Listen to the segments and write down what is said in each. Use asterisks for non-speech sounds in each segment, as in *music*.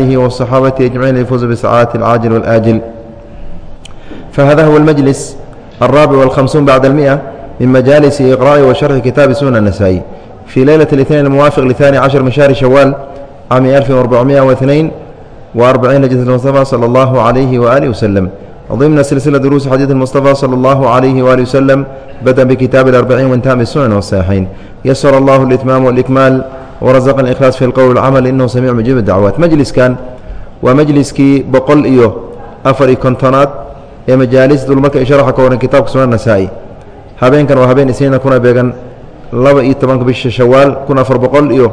وصحابته أجمعين يفوز بسعادة العاجل والآجل فهذا هو المجلس الرابع والخمسون بعد المئة من مجالس إقراء وشرح كتاب سنة النسائي في ليلة الاثنين الموافق لثاني عشر من شهر شوال عام 1442 وأربعين لجنة المصطفى صلى الله عليه وآله وسلم ضمن سلسلة دروس حديث المصطفى صلى الله عليه وآله وسلم بدأ بكتاب الأربعين وانتهى بالسنن والصحيحين يسر الله الإتمام والإكمال warasaqani ikhlaas fi lqowl walcamal inahu samiic mujiib dacwaat majliskan waa majliskii boqol iyo afar iyo kontonaad ee majaalis dulmarka isharaxa ka waran kitaabka sunan nasaa-i. Habeenkan waa habeen isniina kuna beegan laba iyo tobanka bisha shawaal kun afar boqol iyo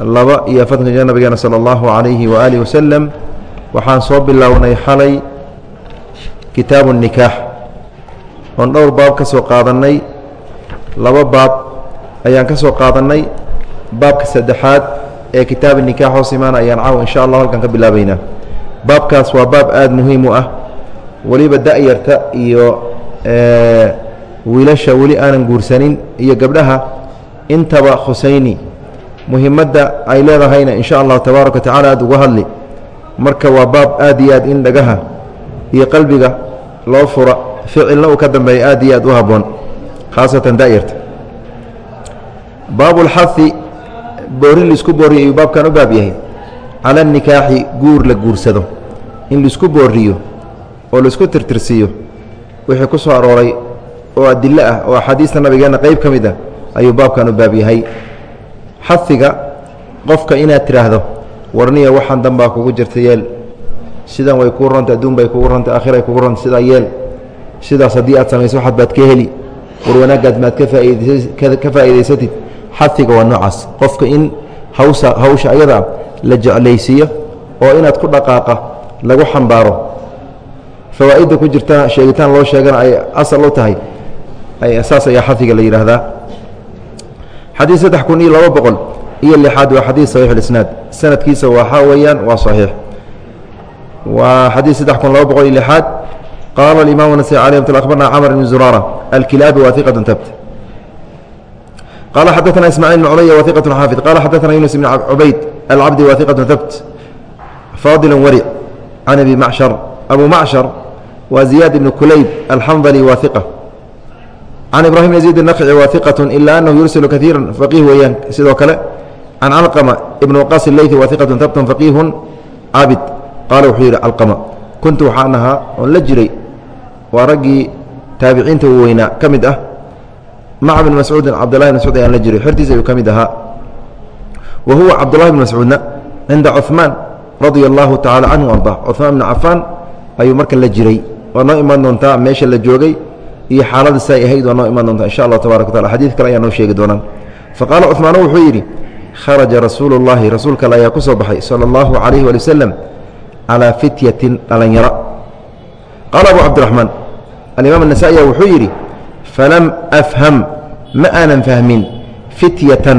laba iyo afartanka jir nabigeena sala allahu calayhi waaalihi wasalam waxaan soo bilownay xalay kitaabu nikaax. Oon dhowr baab ka soo qaadannay laba baab ayaan ka soo qaadannay baabka saddexaad ee kitaab nikaax hoos imaana ayaan caaw insha allah halkan ka bilaabaynaa baabkaas waa baab aada muhiim u ah. Weliba da-yarta iyo wiilasha weli aanan guursanin iyo gabdhaha intaba khusayni. Muhimadda ay leedahayna insha allahu tabaaraka wa tacala aada uga hadli. Marka waa baab aad iyo aad in dhagaha iyo qalbiga loo fura ficilna uu ka dambeeya aad iyo aad u habboon khaasatan da-yarta baabulxahi boorin la isku booriyo ayuu baabkan u baab yahay. Cala nikaaxi guur la guursado. In la isku booriyo oo la isku tirtirsiiyo wixii ku soo arooray oo adilo ah oo axaadiista nabigeenna qeyb ka mid ah ayuu baabkan u baab yahay. Xafiga qofka inaad tidhaahdo warniya waxaan danbaa kugu jirta yeel. Sidan way kuu ranta adduun bay kugu ranta aakhiray kugu ranta sidaa yeel. Sidaas haddii aad samayso waxaad baad ka heli. War wanaagaad maad ka ka faa'idaysatid xadiga waa noocaas. Qofka in hawsa hawsha ayada la jeclaysiiyo oo inaad ku dhaqaaqa lagu xambaaro fawaa'idda ku jirta sheegitaan loo sheegana ay asal u tahay saas ayaa xadiga la yidhaahdaa xadiid saddex kun iyo laba boqol iyo lixaad waa xadiid saxiix ulisnaad sanadkiisa waxaa weeyaan waa saxiix. Waa xadiid saddex kun laba boqol iyo lixaad. Qaala alimaamu nasai alay amat l akhbarna camr bn zuraara alkilaabi waa iqatan tabt qال xadثna ismاعيل بن culya وثiqة xاaفظ qال xadثna yuنس بن cubayd الcabdi وثiqة habt fاضل wrc can abi mcشhر abu mcشhر wa زiyaad بن kulayb الxandلي wa ثiqة can ibrahim يزيد النkci wa ثiqة ilا أnhu yursil kaثيirا فaqih weeyaan sidoo kale can calqمة ibn waqاs الleyثi wa ثiqة habt فaqih caabid qaala wuxuu yihi calqمة kuntu waxaan ahaa oon la jiray waa raggii taabiciinta weynaa ka mid ah maca bn mascuudin cabdulahi bn mascuud ayaan la jiray xertiisa ayuu ka mid ahaa wa huwa cabdulahi bn mascuudna cinda cuثmaan radia allahu tacala canhu arda cuثmaan bn cafaan ayuu marka la jiray waa noo imaan doontaa meesha la joogay iyo xaalada say ahayd waa noo imaan doontaa insha allah tabarak wa taala xadiid kale ayaa noo sheegi doonaan faqaala cuثmaan wuxuu yidhi kharaja rasuulu اllahi rasuulka alle ayaa ku soo baxay salى اllahu calayhi wali wasalam calىa fityatin dhalinyaro qaala abu cabdiraxmaan alimaam الnasaئiya wuxuu yidhi falam afham ma aanan fahmin fityatan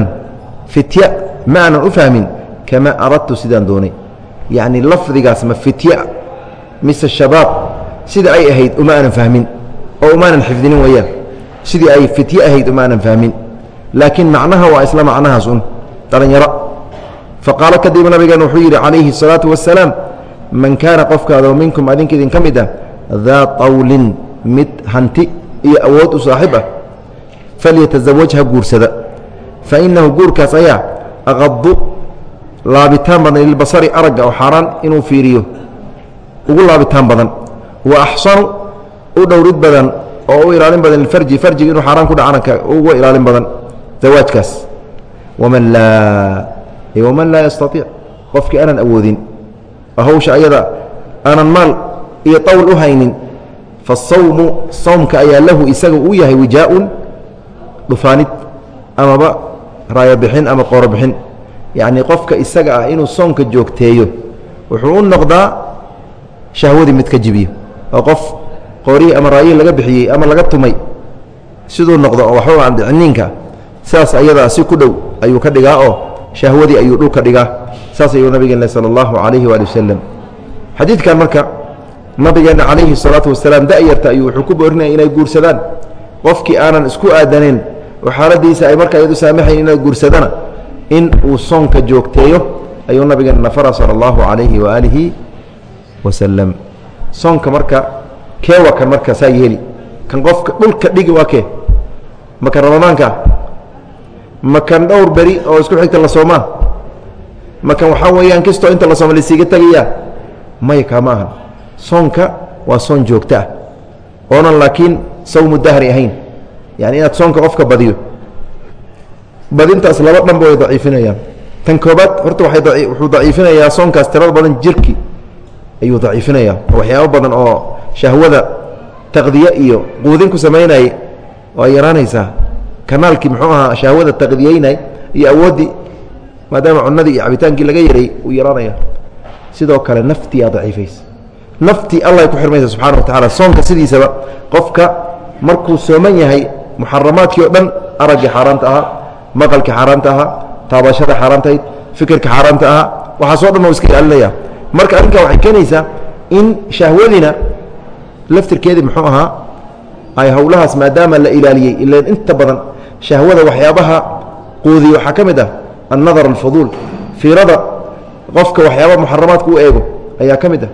fitya ma aanan u fahmin kamaa aradtu sidaan doonay yacni lafdigaas ma fitya mise shabaab sida ay ahayd uma aanan fahmin oo umaanan xifdinin weeyaan sidii ay fitye ahayd uma aanan fahmin laakiin macnaha waa isla macnahaas un dhalinyaro faqaalo kadib nabigeena wuxuu yidhi calayhi الsalaatu wasalaam man kaana qofkaadoo minkum adinka idin ka mid ah daa qawlin mid hanti iyo awood u saaxiib ah falyatazawaj ha guursada. Fa inahu guurkaas ayaa aqadu laabitaan badan lilbasari aragga oo xaaraan inuu fiiriyo. Ugu laabitaan badan. Wa axsanu u dhowrid badan oo u ilaalin badan lilfarji farjiga inuu xaaraan ku dhacanka uga ilaalin badan zawaajkaas. Waman laa waman laa yastaiic qofkii aanan awoodin oo hawsha ayada aanan maal iyo tawl u haynin fasawmu sawmka ayaa lahu isaga uu yahay wijaa-un dhufaanid amaba raayobixin ama qoorobixin yacnii qofka isaga ah inuu soomka joogteeyo wuxuu u noqdaa shahwadii mid ka jibiyo. Oo qof qoorihii ama raayihii laga bixiyey ama laga tumay siduu noqdo oo waxba aan dhiciniinka sidaas si ku dhow ayuu ka dhigaa oo shahwadii ayuu dhulka dhigaa. Saas ayuu nabigeen sala allahu calayhi waali wasalam xadiidkan marka nabigeena calayhi الsalaatu wasalaam da-yarta ayuu wuxuu ku boorinaya inay guursadaan. Qofkii aanan isku aadaneyn oo xaaladiisa ay markaa iyadu saamaxayn inay guursadana in uu soonka joogteeyo ayuu nabigeena nafara sala allahu calayhi waaalihi wasalam. Soonka marka kee waa kan marka saa yeeli. Kan qofka dhulka dhigi waa kee? Ma kan ramadaanka? Ma kan dhowr beri oo isku xigta la soomaa? Ma kan waxaa weeyaan kastoo inta la sooma lasiiga tegayaa maya kaama ahan soonka waa soon joogto ah. Oonan laakiin sawmu dahri ahayn. Yani inaad soonka qofka badiyo. Badintaas laba dhanba way daciifinayaan. Tan koobaad horta wuxuu daciifinayaa soonkaas tirada badan jirki ayuu daciifinayaa. Waxyaabo badan oo shahwada taqdiye iyo quudin ku samaynayay ay yaraanaysaa. Kanaalkii muxuu ahaa shahwada taqdiyeynay iyo awooddii maadaama cunadii iyo cabitaankii laga yaray uu yaraanaya sidoo kale naftii aa daciifaysa naftii allah ku xirmaysa subxana wa tacala soonka sidiisaba qofka markuu sooman yahay muxaramaadkii oo dhan araggii xaaraanta ahaa maqalkii xaaraanta ahaa taabashada xaaraantahayd fikirka xaaraanta ahaa waxaasoo dhan u iska ilaalinaya. Marka arrinkaa waxay keenaysaa in shahwadiina laftirkeedii muxuu ahaa ay howlahaas maadaama la ilaaliyey ilan inta badan shahwada waxyaabaha quudiya waxaa ka mid ah annadar alfuduul fiirada qofka waxyaaba muxaramaadka u eego ayaa ka mid ah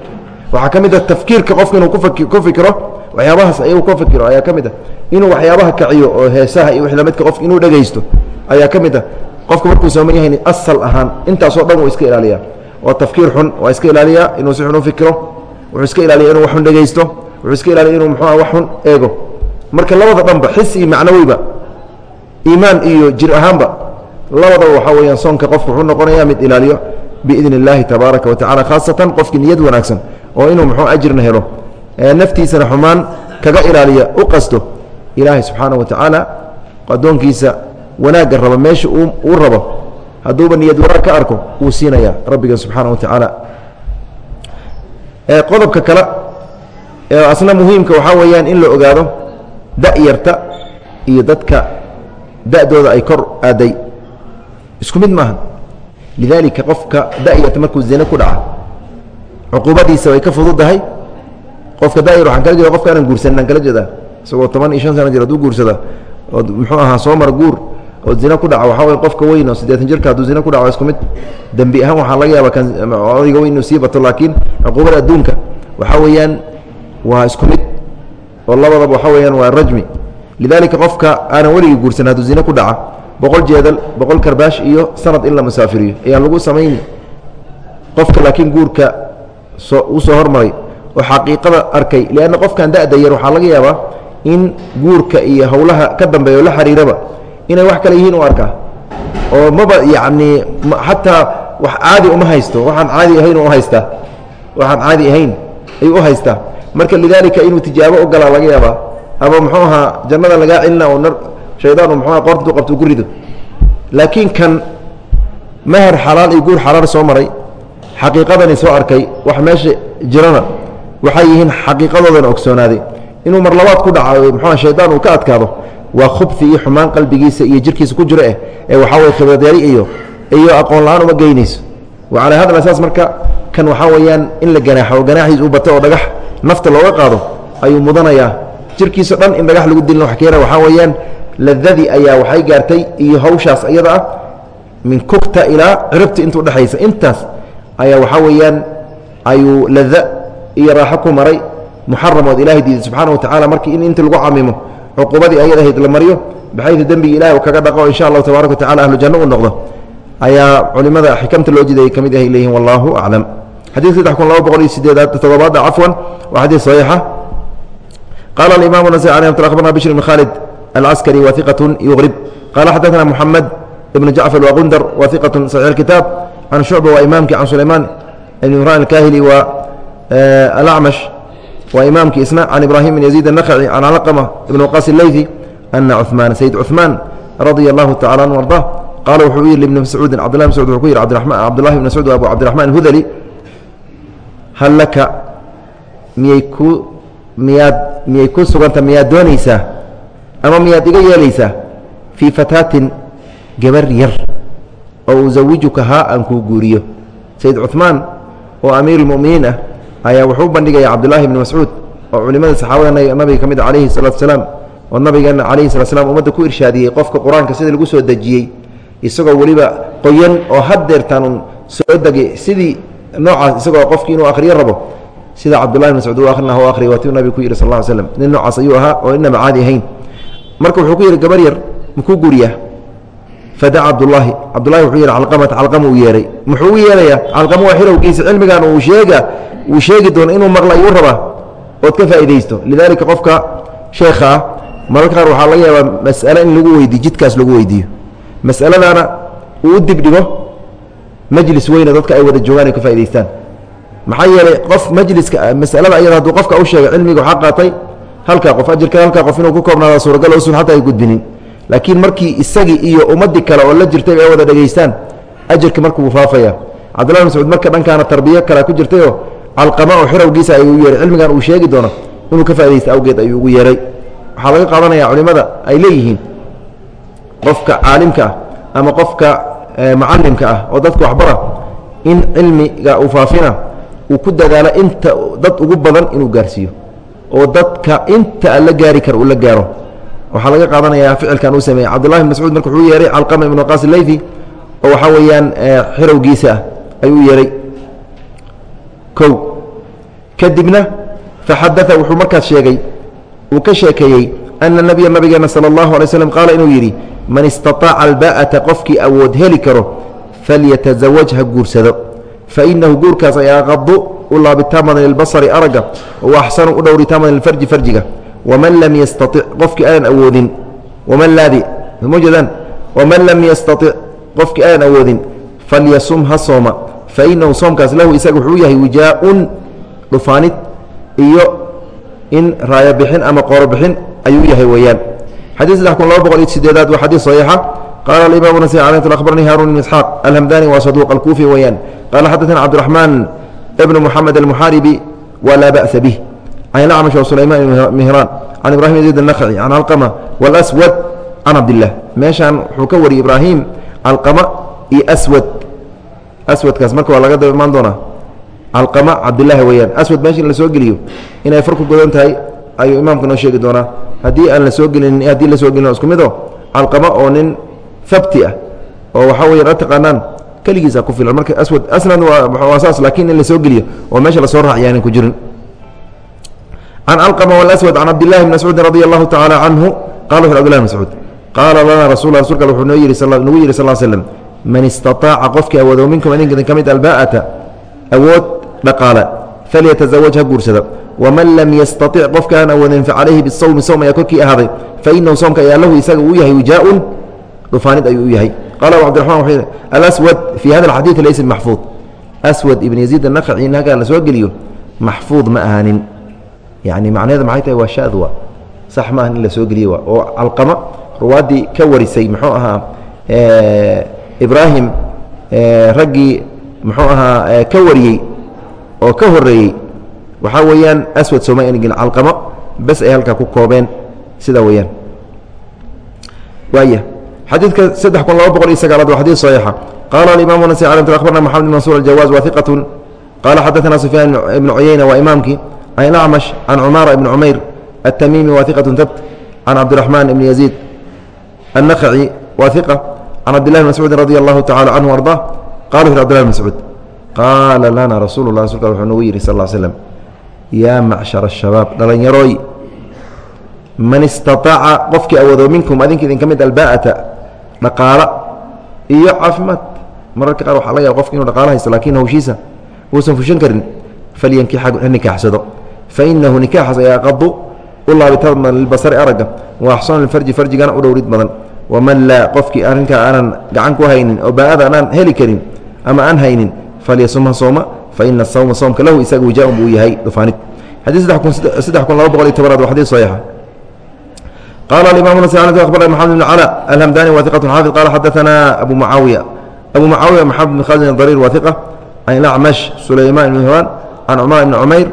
waxaa ka mid ah tafkiirka qofka inuu ku fikiro waxyaabahaas ayagu ka fikiro ayaa ka mid ah. Inuu waxyaabaha kaciyo oo heesaha iyo wlamidka qofka inuu dhegaysto ayaa ka mid ah. Qofka markuu sooman yahay asal ahaan intaasoo dhan wuu iska ilaaliyaa. Oo tafkiir xun waa iska ilaaliyaa inuu si xun u fikiro wuxuu iska ilaaliya inuu wax xun dhegaysto wuxuu iska ilaaliya inuu muxuuha wax xun eego. Marka labada dhanba xis iyo macnaweyba iimaan iyo jir ahaanba labadaba waxaa weeyaan soonka qofka wuxuu noqonayaa mid ilaaliyo biidn اllaahi tabaaraka wa tacala khaasatan qofkii niyad wanaagsan oo inuu muxuu ajirna helo naftiisana xumaan kaga ilaaliya u qasto ilaahay subxaana wa tacaala addoonkiisa wanaagga raba meesha uu rabo hadduuba niyad wanaag ka arko wuu siinaya rabbiga subxaana wa tacaala qodobka kale ee asna muhiimka waxaa weeyaan in la ogaado da-yarta iyo dadka da-dooda ay kor aaday. Isku mid maaha lidaalika qofka da-yarta markuu zine ku dhaca cuquubadiisa way ka fududahay. Qofka da-yar waxaan kala jeeda qofka aanan guursanin aan kala jeedaa. Isagoo toban iyo shan sana jir hadduu guursada oo muxuu ahaa soo mara guur oo zina ku dhaca waxaa wey qofka weyn oo siddeetan jirka hadduu zina ku dhaco isku mid dembi ahaan waxaa laga yaaba kan odayga weyn inuu sii bato laakiin cuquubada adduunka waxaa weeyaan waa isku mid oo labadaba waxaa weeyaan waa rajmi. Lidaalika qofka aanan weligii guursan hadduu zine ku dhaca boqol jeedal boqol karbaash iyo sanad in la musaafiriyo ayaa lagu samayni. Qofka laakiin guurka soo u hormaray oo xaqiiqada arkay. Lianna qofkan da-da yar waxaa laga yaabaa in guurka iyo howlaha ka dambeeya oo la xiriiraba. Inay wax kale yihiin u arkaa oo maba yacnii xataa wax caadi uma haysto. Waxaan caadi ahayn u haystaa waxaan caadi ahayn ayuu u haystaa. Marka lidaalika inuu tijaabo u galaa laga yaabaa. Ama muxuu ahaa jannada lagaa celina oo nar shaydaan uu muxuuha qoortu qabto u ku rido. Laakiin kan meher xalaal iyo guur xalaal soo maray xaqiiqadani soo arkay wax meesha jirana waxay yihiin xaqiiqadoodana ogsoonaaday. Inuu mar labaad ku dhaco muxuuha shaydaan uu ka adkaado waa khubfi iyo xumaan qalbigiisa iyo jirkiisa ku jiro eh ee waxaa weye khibradyari iyo iyo aqoon la'aan uma geynayso. Wa calaa hada asaas marka kan waxaa weeyaan in la ganaaxo oo ganaaxiis uu bato oo dhagax nafta looga qaado ayuu mudanayaa. Jirkiisa dhan in dhagax lagu dilin wax keena waxaa weeyaan ladadii ayaa waxay gaartay iyo hawshaas iyada ah min kugta ilaa ciribta inta udhexaysa intaas ayaa waxaa weeyaan ayuu lada iyo raaxo ku maray muxaramood ilahay diiday subxaana wa tacala markii in inta lagu camimo cuquubadii ayad ahayd la maryo baxaydu dembiga ilahi u kaga dhaqo insha allahu tabaaraka wa tacala ahlu janno u noqdo ayaa culimada xikamta loo jiday ka mid ahay leeyihin wallahu aclam xadid saddex kun laba boqol iyo sideedaad toddobaada cafwan waa xadiid saxiixa qala alimamu nasai alي mt abarna bishr bn khalid alcaskari wa iqatun yugrib qala xadaثna moxamed ibn jacfar wagundar wa iqatun saxiix اkitaab can shucba waa imaamkii can sulaymaan ibn imran alkahili waa eh, alacmash waa imaamkii isna can ibraahim bn yaziid annakhaci can calaqama ibn waqaas ileydi ana cumaan sayid cumaan radia allahu tacala anhu arda qaala wuxuu u yidhi ibni mascuudin cabdillahi mascud wuxuu ku yidhi cabdulahi ibn mascuud abu cabdiraxmaan hudali hal laka miyay ku miyaad miyay ku suganta miyaad doonaysaa ama miyaad iga yeelaysaa fii fataatin gabar yar? Oo usawijuka haa aan kuu guuriyo. Sayid cuثmaan oo amiir اlmuminiin ah ayaa wuxuu bandhigaya cabdillaahi ibni mascuud oo culimada saxaabada nabiga ka mid a calayhi salaatu salaam oo nabigeena calayhi salat slam ummadda ku irshaadiyey qofka qur'aanka sida lagu soo dejiyey isagoo weliba qoyan oo haddeertaan un soo degay sidii noocaas isagoo qofkii inuu akhriyo rabo sida cabdullahi bn mascuud u akrina u akhriya waatiu nabigu ku yidhi sal lla ly slam nin noocaas ayuu ahaa oo inama caadi ahayn. Marka wuxuu ku yidhi gabar yar makuu guriyaa fadaca cabdulaahi cabdulahi wuxuu yidhi calqamata calqama uu yeehay muxuu u yeelayaa? Calqama waa xilowgiisa cilmigan uu sheega uu sheegi doono inuu maqla ayuu rabaa ood ka faa'iidaysto. Lidaalika qofka sheekha ah mararka qaar waxaa laga yaabaa mas'ale in lagu weydiiyo jidkaas lagu weydiiyo. Mas'aladaana uu u dibdhigo majlis weyne dadka ay wada joogaan ay ka faa'idaystaan maxaa yeelay qof majliska masalada ayada hadduu qofka u sheegay cilmiga waxaa qaatay halkaa qof ajirka halkaa qof inuu ku koobnaada suuragal usun xataa ay gudbinin laakiin markii isagii iyo ummadii kale oo la jirtay ay wada dhegaystaan. Ajarki markuu faafaya. Cabdullah mascuud marka dhankaana tarbiyo kale ku jirtayoo calqama oo xirowgiisa ayuu yeehay cilmigan uu sheegi doono inuu ka faa'idaysta awgeed ayuu ugu yeehay waxaa laga qaadanaya culimmada ay leeyihiin qofka caalimka ah ama qofka macalimka ah oo dadka waxbara in cilmiga uu faafina uu ku dadaalo inta dad ugu badan inuu gaarsiiyo oo dadka inta la gaari kara uu la gaaro waxaa laga qaadanayaa ficilkan uu sameeyey. Cabdullahi bn mascuud marka wuxuu yeehay calqama ibnu qaas leyfi oo waxaa weeyaan xirowgiisa ah ayuu yeehay kow kadibna faxadaa wuxuu markaas sheegay uu ka sheekeeyey ana nabiya nabigeena sala allahu alay slam qaala inuu yidhi man istaطaaca alba'ata qofkii awood heli karo falyatazawaj ha guursado. Fainahu guurkaas ay aqadu u laabitaan badan aragga wa axsanu u dhowritaan badan farjiga waman lam yastatic qofkii aanan awoodin waman laadi ma jeedaan waman lam yastatic qofkii aanan awoodin falyasum ha sooma fainahu soomkaas lahu isaga wuxuu yahay wijaaun dhufaanid iyo in raaya bixin ama qooro bixin ayuu yahay weeyaan xadiid saddex kun laba boqol iyo sideedaad waa xadiid saxiixa qaala alimaam nas abaranii haarun bn isxaaq alhamdani waa saduuq alkuufi weeyaan qaala xadaثana cabdiraxmaan ibnu muxamed almuxaaribi wa laa ba'sa bih an acmash wsulayman mihraan can ibrahim zayd anakci can alqama wاlswad can cabdilah meeshaan wuxuu ka wariyey ibraahim calqama iyo aswad. Aswadkaas marka waa laga daba imaan doonaa. Calqama cabdilaahi weeyaan. Aswad meesha in la soo geliyo inay farku godan tahay ayuu imaamka noo sheegi doonaa. Haddii aan la soo gelin haddii la soo gelin isku mido calqama oo nin fabti ah oo waxaa weyaan a taqaanaan keligiisa ku filan. Marka aswad asnad waa saas laakiin in la soo geliyo oo meesha la soo raaciyanan ku jirin can calqama walaswad can cabdillahi bn mascuudin radi allahu tacaala canhu qala wuxu abdillah bn mascuud qaala lana rasul rasulka wuxuu noo yihi nagu yihi sal slm man istaطaaca qofkii awoodo minkum idinka ka mid alba'ata awood dhaqaale falyatazawaj ha guursada waman lam yastaطic qofka aan awoodin facalayhi bisawmi sowm ayaa korkii ahaaday fainahu soomka ayaa lahu isaga uu yahay wijaaun dhufaanid ayuu u yahay qala abu yidhi alaswad fii hada alxadiidi laysa maxfuud aswad ibn yaziid annakhaci in halkaa la soo geliyo maxfuud ma ahaanin yani macnaheeda maxay tahay waa shadwa sax ma ahan in la soo geliyo waa. Oo calqama ruwaaddii ka warisay muxuu ahaa ibraahim raggii muxuu ahaa ka wariyey oo ka horeeyey waxaa weeyaan aswad sooma ngin calqamo bes ay halkaa ku koobeen. Sidaa weeyaan. Waaya. Xadiidka saddex kun laba boqol iyo sagaalaad waa xadiid saxiixa. Qaala alimaam nasi calamt akhbarna moxamed bin mansuur aljawaaz wa hiqatun qaala xadaثana sufyaan ibnu cuyeyna waa imaamkii an acmash can cumaara ibni cumayr atamimi wa iqatu tabt can cabdiraxmaan ibni yaziid annakhaci wa iqa can cabdillahi bn mascuudi radi allahu tacala canhu arda qala wuxu abdillahi bn mascuud qaala lana rasuulu lah rasulka wuxuu nagu yidhi sal slm yaa macshar ashabaab dhallinyarooy man istaaaca qofkii awoodo minkum adinka idinka mid albaa'ata dhaqaala iyo caafimaad mararka qaar waxaa laga yaaba qofki inuu dhaqaala haysto laakiin hawshiisa uusan fushan karin falyankixa ha nikaaxsado fainahu nikaaxaas ayaa qadu u laabitaan badan lilbasari aragga wa axsanu lilfarji farjigana u dhowrid badan waman laa qofkii arrinkaa aanan gacan ku haynin oo baa'ada anaan heli karin ama aan haynin falyasumha sooma faina sawma soomka lahu isaga wijaaun buu yahay dhufaanid xadii kun laba boqol iyo tobanaad waa xadiis saxiixa qala alimam nas abarna maxamed bn cala alhamdani wa iqat xaafid qala xadaثana abu mucaawiya abu mucaawiya maxamed bn khaalid dariir wa iqa can ilacmash sulayman ibn hiraan can cumar ibni cumayr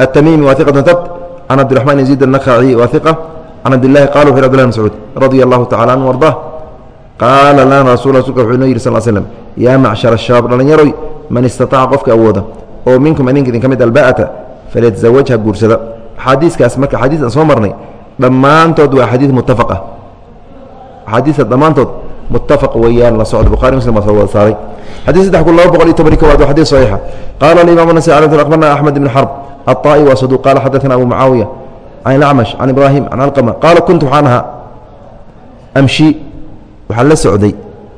التmيمي واثقة ثبت عن عبد الرحمن يزيد النخعي واثقة عن عبد الله قال في عبد الله مسعود رضي الله تعالى عنه وارضاه قال لنا رسول رسولka وxuu noo yihi صل سلم يا معشر الشhباب dhalinyaroy man istaطاca qofka awooda oo minkum idinka idin ka mid alba'ata falyتزawجha guursada axaadiiskaas marka axaadiis aan soo marnay dhammaantood waa axaadiis mutafaq ah axaadiista dhammaantood mutafaq weeyaan la socda bukhari muslim baa soo wada saaray xadii saddex kun laba boqol iyo tobani kowaad waa xadii saxiixa qaala alimaam nasai alay aqbarna axmed ibn xarb aلطaa'i waa saduq qaala xadaثana abu mucaawiya can acmash can ibraahim can alqama qaala kuntu waxaan ahaa amshi waxaan la socday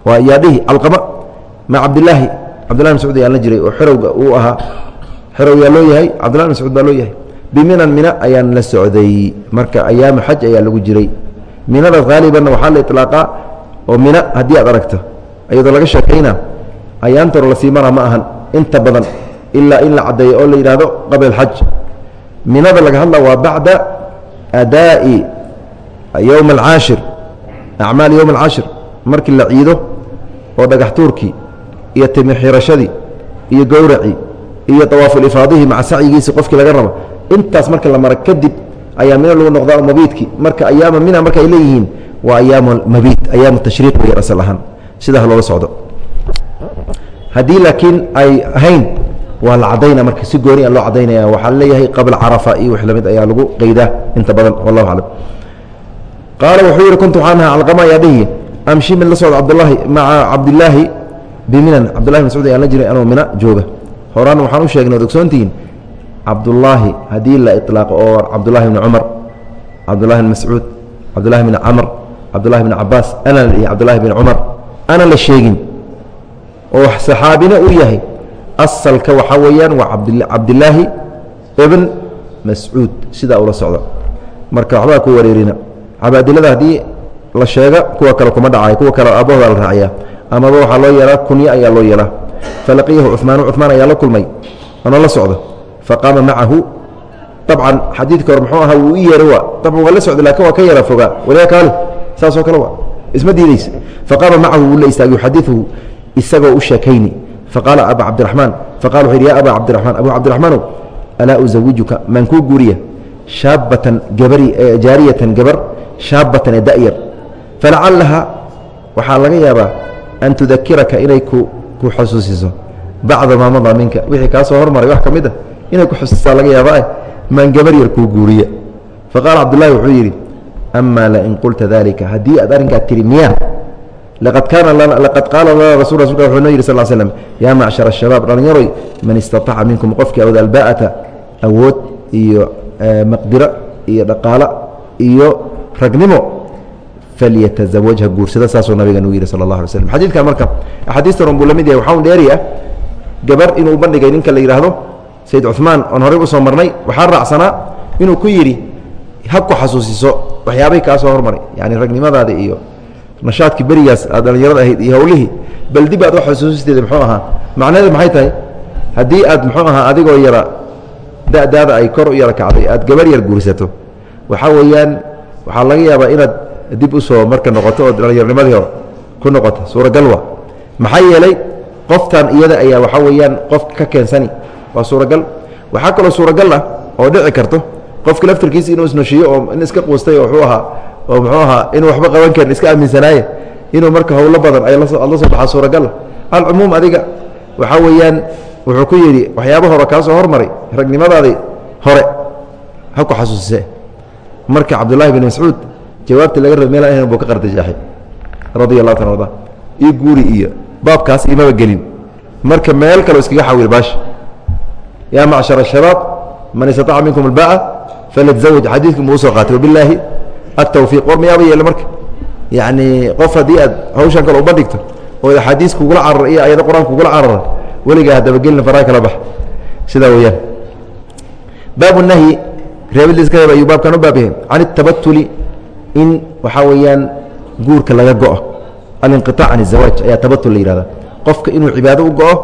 waa yaadhihi alqama maca cabdilaahi cabdillahi mascuud ayaan la jiray oo xerowga uu ahaa xerow yaa loo yahay cabdillahi mascuud baa loo yahay biminan mina ayaan la socday marka ayaama xaj ayaa lagu jiray minadaas haalibanna waxaa la iطlaaqaa oo mina haddii aad aragto iyadoo laga sheekayna ayaantaro la siimana ma ahan inta badan ilaa in la caddeeyo oo la yidhaahdo qabla alxaj minada laga hadla waa bacda adaa'i yowma alcaashir acmaal yowma alcaashir markii la ciido oo dhagax tuurkii iyo timixirashadii iyo gowracii iyo awaafulifaadihii maca sacyigiisi qofkii laga rabo intaas marka la mara kadib ayaa mina lagu noqdaa oo mabiidkii. Marka ayaama mina marka ay leeyihiin waa ayaam mabiid ayaamu tashriiq weyan asal ahaan. Sidaa loola socdo. Haddii laakiin ay ahayn waa la cadayna marka si gooni a loo cadaynaya. Waxaa leeyahay qabla carafa iyo wix la mid ayaa lagu qeydaa inta badan wallahu aclam qaala wuxuu yihi kuntu waxaan ahaa calqama ayaa dhihi? Amshi mid la socda cabdulaahi maca cabdilaahi biminan cabdullahi mascuud ayaan la jiray anoo mina jooga. Horaana waxaan u sheegnay od ogsoontihiin cabdullaahi haddii la iطlaaqo oo cabdullahi bni cumar cabdullahi bn mascuud cabdullahi bni camr cabdullahi bni cabaas ana iyo cabdullahi bni cumar ana la sheegin. Oo saxaabina uu yahay asalka waxaa weeyaan waa cabdilaahi ibn mascuud. Sidaa ula socda. Marka waxbaa ku wareerina. Cabaadilada haddii la sheega kuwa kale kuma dhacayo kuwa kale aabahooda la raacaya. Amaba waxaa loo yeelaa kunya ayaa loo yeelaa. Falaqiyahu cumaanu cumaan ayaa la kulmay. Anoo la socda. Faqaama macahu. Abcan xadiidka hore muxuu ahaa wuu i yeeray waa. Abcan waa la socda laakiin waa ka yara fogaa. Waliga kaale saasoo kale waa. Isma diidaysa. Faqaama macahu wuu la istaagay yuxadiثuhu isagoo u sheekayni faqaala aba cabdiraxmaan faqala wuxu yidhi ya aba cabdiraxmaan abu cabdiraxmaanow alaa uzawijuka maan kuu guuriya shaabatan jaariyatan gabar shaabatan ee da'yar falacalaha waxaa laga yaabaa an tudakiraka inay ku xusuusiso bacda maa madaa minka wixii kaa soo hormaray wax ka mid a inay ku xusuustaa laga yaabaa maan gabar yar kuu guuriya faqaala cabdullahi wuxuu yidhi ama lain qulta dalika haddii aad arrinkaa tihi miyaa laqad qaala lana rasu rasulka wuxuu noo yidhi sal slm yaa macshar الshabaab dhallinyaroy man istataca minkum qofkii awood alba'ata awood iyo maqdiro iyo dhaqaalo iyo ragnimo falyatazawajha guursada saasuu nabiga nuu yidhi sal اlah alay slm xadiidkan marka axaadiista ron buu la mid yahay waxaa un dheeri ah gabar inuu bandhigay ninka la yidhaahdo sayid cuثmaan oon horey usoo marnay waxaa raacsanaa inuu ku yidhi ha ku xasuusiso waxyaabay kaa soo hormaray yani ragnimadaada iyo nashaadkii berigaas aad dhallinyarada ahayd iyo hawlihii bal dib aad u xasuusisteeda muxuu ahaa macnaheedu maxay tahay? Haddii aad muxuu ahaa adigoo yara da'daada ay kor u yara kacday aad gabar yar guursato waxaa weeyaan waxaa laga yaabaa inaad dib u soo marka noqoto oo dhallinyarnimadii hore ku noqoto suuragal wa maxaa yeelay? Qoftan iyada ayaa waxaa weeyaan qof ka keensani waa suuragal. Waxaa kaloo suuragal ah oo dhici karto qofka laftarkiisa inuu isnoshiyo oo in iska quustay oo wuxuu ahaa oo muxuu ahaa inuu waxba qaban karin iska aaminsanaaye inuu marka howlo badan ay la soo baxaa suuragala alcumuum adiga waxaa weeyaan wuxuu ku yidhi waxyaaba hore kaa hormaray ragnimadaadii hore ha ku xasuusisee marka cabdullaahi bin mascuud jawaabti laga rab meel ahn buu ka qardajaaxay radia allah tan arda iyo guuri iyo baabkaas imaba gelin. Marka meel kaleo iskaga xawir baasha yaa macshara shabaab man istaaca minkum albaa falatawaj xadiidku muu u soo qaatay wabilaahi atawfiiq war mayaaba yeele marka yacni qof haddii aad hawshan kale u bandhigto oo axaadiis kugula carara iyo ayado qur-aan kugula carara weligaa hadabagelina faraa kala bax sidaa weeyaan baabu nahyi reebadiis ka reeb ayuu baabkan u baab yahay can الtabatuli in waxaa weeyaan guurka laga go'o alinqiطaac can الzawaaj ayaa tabatul la yihahda qofka inuu cibaado u go'o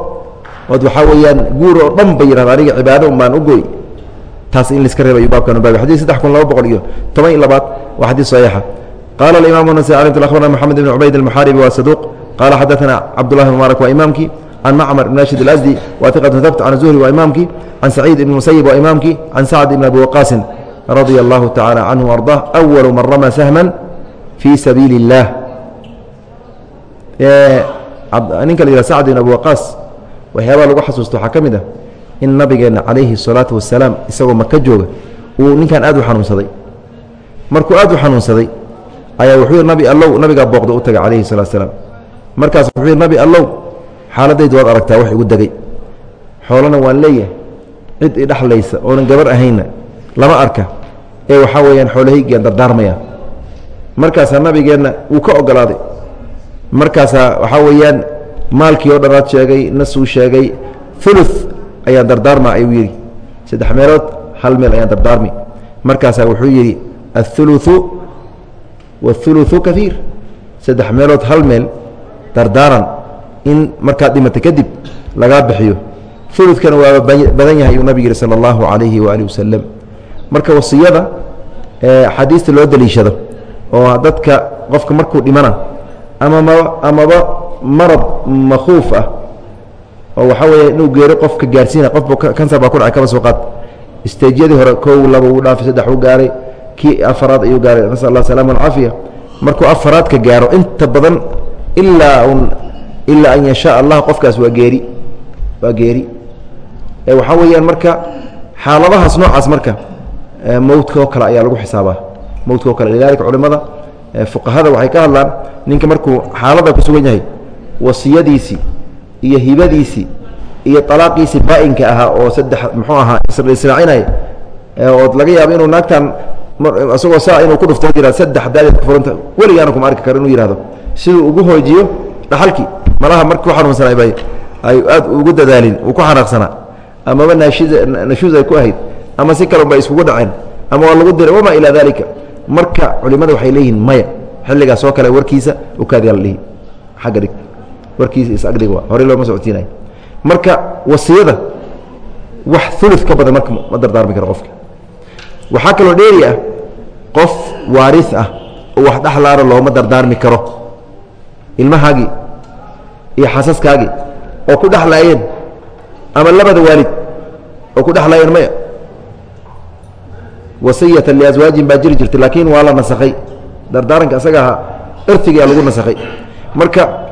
ood waxaa weeyaan guur oo dhan ba yihahda aniga cibaado un baan u goy taas in laska reebay baabkan baab xadii saddex kun laba boqol iyo toban iyo labaad waa xadii saxiixa. Qaala alimamu nasai alimtul akhbarna moxamed ibn cubayd almuxaaribi waa saduuq qaala xadaثana cabdullahi mubaarak waa imaamkii can macmar ibn rashid alasdi wa tiqatun habt can zuhri waa imaamkii can saciid ibn musayib waa imaamkii can sacd ibn abi waqaasin radia allahu tacala canhu ardah awalu man rama sahman fii sabiili اllah ninka la yihah sacd ibn abi waqaas waxyaabaha lagu xasuusto waxaa ka mid ah in nabigeenna calayhi الsalaatu wasalaam isagoo maka jooga uu ninkan aad u xanuunsaday. Markuu aad u xanuunsaday ayaa wuxuu nabi allow nabigaa booqda u tagay calayhi salatu salaam markaas wuxuu nabi allow xaaladaydu waad aragtaa wax igu degay. Xoolana waan leeyahay cid idhexlaysa oonan gabar ahaynna lama arka. Ee waxaa weeyaan xoolahaygiaan dardaarmaya. Markaasaa nabigeenna wuu ka ogolaaday. Markaasaa waxaa weeyaan maalkii oo dhanaad sheegay nasuu sheegay ulu ayaan dardaarma ayuu yidhi saddex meelood hal meel ayaan dardaarmi markaasaa wuxuu yidhi aلثuluثu wاثuluثu kaiir saddex meelood hal meel dardaaran in markaad dhimata kadib lagaa bixiyo ulukana waaba badan yahay ayuu nabig yihi salى اllahu عalayhi waali wasalam marka wasiyada xadiista loo deliishado oo dadka qofka markuu dhimana amama amaba marad makuuf ah oo waxaa weeye inuu geero qofka gaarsiina qofba kansar baa ku dhacay kaba soo qaad. Isteejyadii hore kow laba uu dhaafay saddex uu gaaray kii afaraad ayuu gaaray. Nasal allah salama alcaafiya markuu afaraadka gaaro inta badan ilaa un ilaa an yashaa allah qofkaas waa geeri waa geeri. Waxaa weeyaan marka xaaladahaas noocaas marka mowdka oo kale ayaa lagu xisaabaa. Mowdka oo kale lidalika culimmada fuqahada waxay ka hadlaan ninka markuu xaalada ku sugan yahay wasiyadiisii iyo hibadiisii iyo alaaqiisii baa-inka ahaa oo saddex muxuu ahaa israacinay ood laga yaabo inuu naagtan isagoo saa inuu ku dhufto yihad saddex daadad ku furanta weligaana kuma arki karo inuu yihahdo siduu ugu hoojiyo dhaxalkii malaha marki ku xanuunsanay bay ay aad ugu dadaalin uu ku xanaaqsanaa amaba nashuus ay ku ahayd ama si kale bay iskugu dhaceen ama waa lagu diray wamaa ilaa dalika marka culimada waxay leeyihiin maya xilligaas oo kale warkiisa ukaadyaala dhihi xagga dhig warkiisa isagdhig horey looma socodsiinay. Marka wasiyada wax ulu ka badan marka ma dardaarmi karo qofka. Waxaa kaloo dheeri ah qof waari ah oo wax dhexlaana looma dardaarmi karo. Ilmahaagii iyo xasaskaagii oo ku dhexlaayeen ama labada waalid oo ku dhexlaayeen maya. Wasiyata liaswaajin baa jiri jirtay laakiin waa la nasakhay dardaaranka isaga ahaa irtigaa lagu nasakhay marka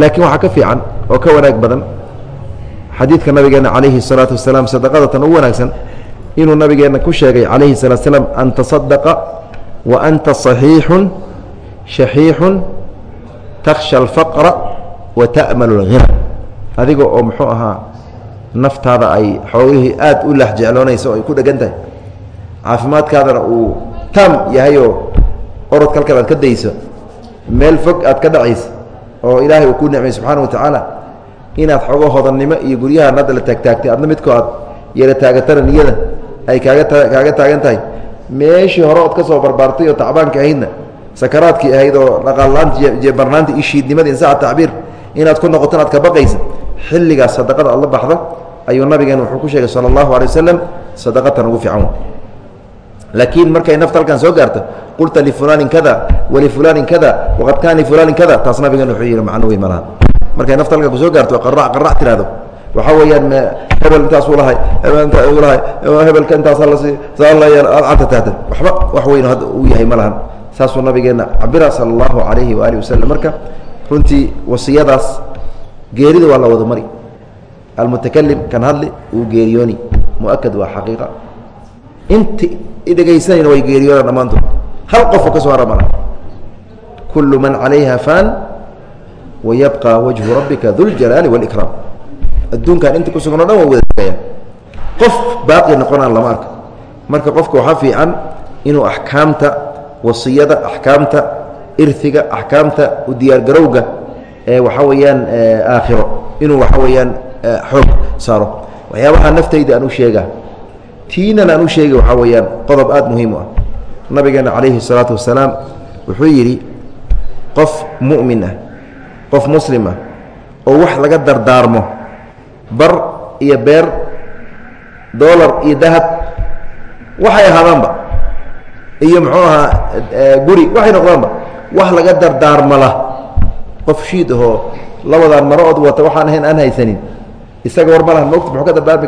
laakiin waxaa ka fiican oo ka wanaag badan xadiidka nabigeena calayhi الsalaatu wasalaam sadaqadatan ugu wanaagsan inuu nabigeena ku sheegay calayhi الsalatu slam an taصadaqa wa anta صaxiixu shaxiixu takhsha اlfaqra wa ta'mal اlghina adiga oo muxuu ahaa naftaada ay xoogihii aad u lax jecloonayso ay ku dhegan tahay caafimaadkaadana uu taam yahayoo orod kalkan aad ka dayso meel fog aad ka dhacayso oo ilaahay uu ku nicmay subxaana wa tacaala inaad xogo hodannimo iyo guryahan hadda la taagtaagtay. Adna midkoo aad yara taagatana niyada ay kaaga kaaga taagan tahay. Meeshii hore ood ka soo barbaartay oo tacbaanka ahaydna sakaraadkii ahayd oo dhaqaalaanta jeebarnaanta iyo shiidnimadii insaca tacbiir inaad ku noqoton aad ka baqaysa xilligaas sadaqada aad baxda ayuu nabigeen wuxuu ku sheegay sala allahu alay wasalam sadaqatan ugu fiican laakiin markay nafta halkan soo gaarto qulta lifulaanin kada walifulaanin kada waqad kaana lifulaanin kada taas nabigeen wuxuu yihi macno wey malaha markay nafta halkan ku soo gaarto qara qarac tiraahdo waxaa weeyaan hebel intaasuu lahay hebel intaasuu lahay hebelka intaas halasi saalaataataata waxba wax weyn hadda uu yahay ma lahan. Saasuu nabigeena cabira sala allahu calayhi waaalih wasalam marka runtii wasiyadaas geerida waa la wada mari. Almutakalim kan hadli uu geeriyooni. Muakad waa xaqiiqa. Inti dhegaysanayna way geeriyoonaan dhammaantood hal qofoo ka soo hara mala kullu man calayha faan wayabqa wajhu rabbika duljalaali wاlkraam adduunkan inta ku sugan o dhan waa wada tegayaan qof baaqi noqonaan lama arka. Marka qofka waxaa fiican inuu axkaamta wasiyada axkaamta irhiga axkaamta u diyaargarowga ee waxaa weeyaan aakhiro inuu waxaa weeyaan xoog saaro. Waxyaabaha naftayda aan u sheega tiinan aan u sheegay waxaa weeyaan qodob aada muhiim u ah. Nabigeena calayhi الsalaatu wasalaam wuxuu yidhi qof mu'min ah qof muslim ah oo wax laga dardaarmo bar iyo beer dolar iyo dahab waxay ahaadaanba iyo muxuu ahaa guri waxay noqdaanba wax laga dardaarmala. Qof shiid ahoo labadan maro ood wata waxaan ahayn aan haysanin isaga war ma lahan mogta muxuu ka dardaarmi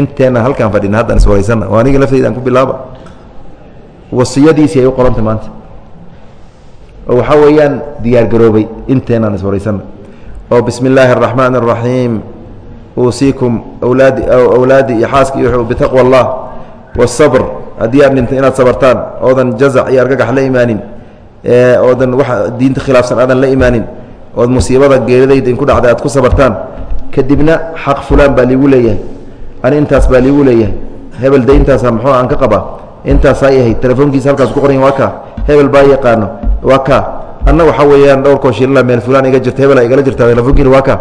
inteena halkaan fadhina haddaan iswaraysanna oo aniga lafteyda ku bilaaba. Wasiyadiisii ay u qoranta maanta. Oo waxaa weeyaan diyaar garoobay inteenaan iswaraysanna oo bismi illaahi araxmaan araxiim uusiikum awlaadi awlaadi iyo xaaska iyo bitaqwa allah waasabr haddii aad dhintay inaad sabartaan oodan jazac iyo argagax la imaanin oodan waxa diinta khilaafsan aadan la imaanin ood musiibada geeridayda inku dhacday aad ku sabartaan kadibna xaq fulaan baa liigu leeyahay ani intaas baa liigu leeyahay. Hebel de intaasa muxuu aan ka qabaa? Intaasaa ahayd. Telefoonkiisa halkaas ku qoran waa kaa. Hebel baa yaqaano waa kaa. Anna waxaa weeyaan dhowrkoo shilila meel fulaan iga jirta. Hebel igala jirta telefoonkiina waa kaa.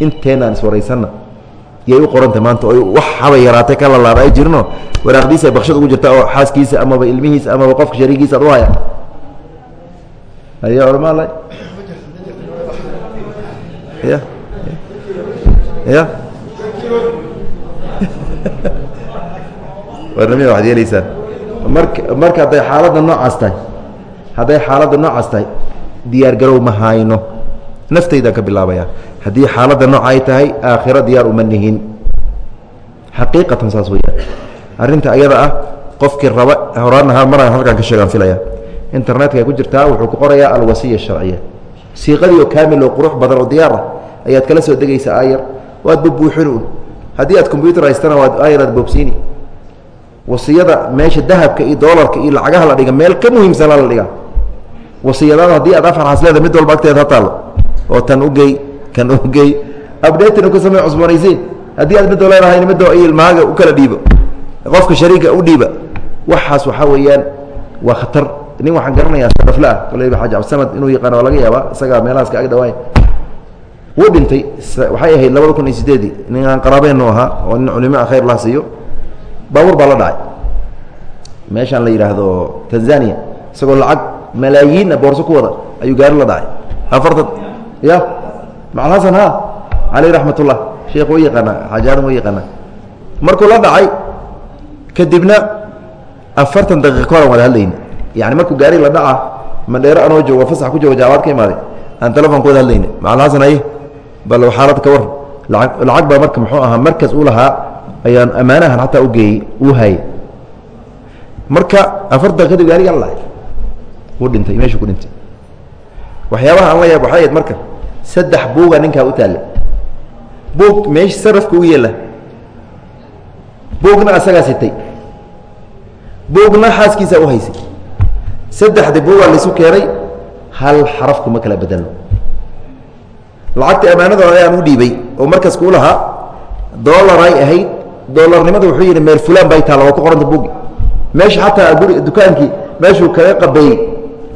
Inteenaan iswaraysanna yay u qoranta maanta oo wax haba yaraatay ka lalaaba ay jirino waraaqdiisa bakshad ugu jirta oo xaaskiisa amaba ilmihiisa amaba qofka shariigiisa ad u haya. Aya ormaala ya ya *laughs* warnami waxad yeelaysaan marka marka hadday xaaladda noocaas tahay hadday xaaladda noocaas tahay diyaar garow ma hayno. Naftaydaan ka bilaabaya. Haddii xaaladda nooca ay tahay aakhiro diyaar uma nihin. Xaqiiqatan saas weyaan arrinta ayada ah qofkii raba horaanaha maraan halkaan ka sheegaan filaya. Internetka ku jirtaa wuxuu ku qorayaa alwasiya sharciya. Siiqadii oo kaamil oo qurux badan oo diyaar ah ayaad kala soo degaysaa aayar. Waad bubuuxin haddii aad combyuter haystana waad boobsiini. Wasiyada meesha dahabka iyo doolarka iyo lacagaha la dhiga meel ka muhiimsanaa la dhiga. Wasiyadaada haddii aad afar xasleeda mid walba agteed ha taallo oo tan ugey kan ugey abdhetin ku samey cusboonaysiin. Haddii aad midoo leedahayn midoo ilmaaga u kala dhiibo. Qofka shariika u dhiiba. Waxaas waxaa weeyaan waa khatar. Nin waxaan garanayaa sharafle ah koleyba xaaji cabdisamad inuu yaqaano waa laga yaabaa isagaa meelahaas ka ag dhawaay wuu dhintay waxay ahayd labada kun iyo sideedii nin aan qaraabeenu ahaa oo nin culimo khayr lah siiyo baabuur baa la dhacay. Meeshaan la yidhaahdo tanzania isagoo lacag malaayiinna boorso ku wada ayuu gaari la dhacay. Afartan ya macal hasan ha? Caleyh raxmat ullah sheekh wa yaqaana xaaji aadan wa yaqaana markuu la dhacay kadibna afartan daqiiqa ka horan wada hadlayni yani markuu gaari la dhaca mandheero anoo joogo fasax ku joogo jaabaad ka imaaday aan telefon ku wada hadlayni macal hasan aye bal xaalad ka war lacag baa marka muxuu ahaa markas uu lahaa ayaan ammaanahan xataa ugeeyey uu hayay. Marka afar daqiiq kadib gaarigaa la dhacay wuu dhintay meeshuu ku dhintay. Waxyaabaha aan la yaab waxay ahayd marka saddex buuga ninkaa u taalla. Buug meesha sarafka u yeela. Buugna asagaa sitay. Buugna xaaskiisaa u haysay. Saddexda buugaa laisu keenay hal xaraf kuma kala bedelno lacagta ammaanadooda ayaan u dhiibay oo markas kuu lahaa dolaray ahayd dolarnimada wuxuu yidhi meel fulaan bay taalla waa ku qoranta buugi meesha xataa guri dukaankii meeshuu kaga qabeeyey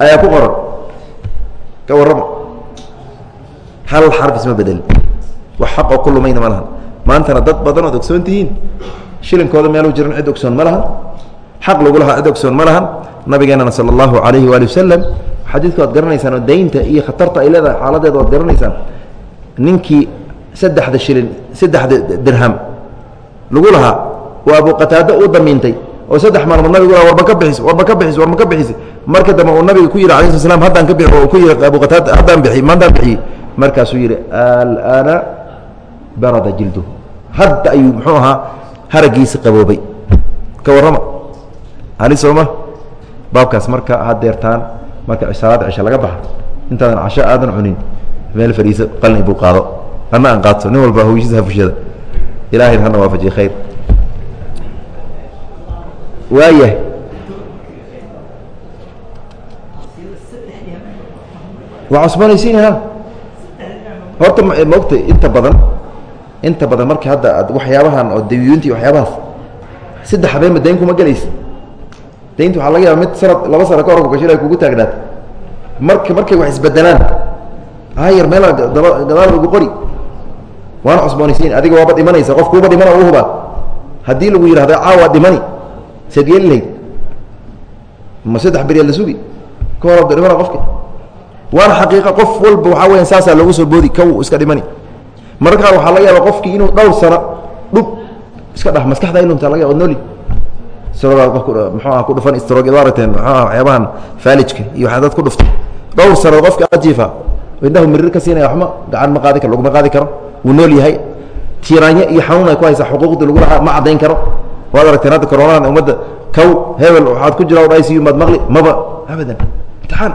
ayaa ku qoran. Ka warrama. Hal xarf isma bedelin wax xaqoo ku lumayna ma lahan maantana dad badan ood ogsoon tihiin shilinkooda meelu jiran cid ogsoon ma lahan xaq lagu lahaa cid ogsoon ma lahan nabigeenana sala allahu calayhi waali wasalam xadiidku waad garanaysaan oo daynta iyo khatarta ay leedahay xaaladeeda waad garanaysaan ninkii saddexda shilin saddexda dirham lagu lahaa oo abu qataado u damiintay oo saddex maalmood nabigu warba ka bixis warba ka bixis warba ka bixis. Marka dambe uu nabiga ku yidhi alai sl slam haddaan ka oo ku yidhi abu qataada haddaan bixi maantaan bixiyey markaasuu yidhi alana barada jilduhu. Hadda ayuu muxuu ahaa haragiisi qaboobay. Ka warrama? Ali sooma baabkaas marka hadeertaan marka salaada cisha laga baxa. Intaadan casho aadan cunin meel fadhiiso qalin buu qaado. Anna aan qaato nin walba hawshiisa hafushada ilaahayna hana waafajiye khayr. Waayah waa cusboonaysiin ha? Horta maogta inta badan inta badan marka hadda aad waxyaabahan oo dawiyunti waxyaabahaas saddex habeenba dayn kuma gelaysa daynta waxaa laga yaaba mid sanad laba sana ka hor ku gasho ila kugu taagnaata marka markay wax isbedelaan ayar meela daba gadaal lagu qori. Waana cusboonaysiin. Adiga waaba dhimanaysa. Qof kuuba dhimana u hubaa. Haddii lagu yidhahdo caawa dhimani. Saad yeeli lahayd ma saddex beriyaad la sugi? Ka hor dhimana qofki. Waana xaqiiqa qof walba waxaa weya saasaa loogu soo boodi. Kaw iska dhimani. Mararka qaar waxaa laga yaaba qofkii inuu dhowr sano dhub iska dhah maskaxda inunta laga yaba od nooli mxuuah ku dhufan istrogyada aragteen mxuuah waxyaabahan faalijka iyo waxaa dad ku dhuftay dhowr sanood qofka ajiifa indhahu mirir ka siinaya waxma gacan ma qaadi karo laguma qaadi karo. Wuu nool yahay. Tiiraanyo iyo xanuun ay ku haysaa xuquuqdii lagu lahaa ma caddayn karo. Waad aragteen hadda coronadan ummadda. Kow hebel waxaad ku jira icu maad maqli? Maba. Abadan. Imtixaan.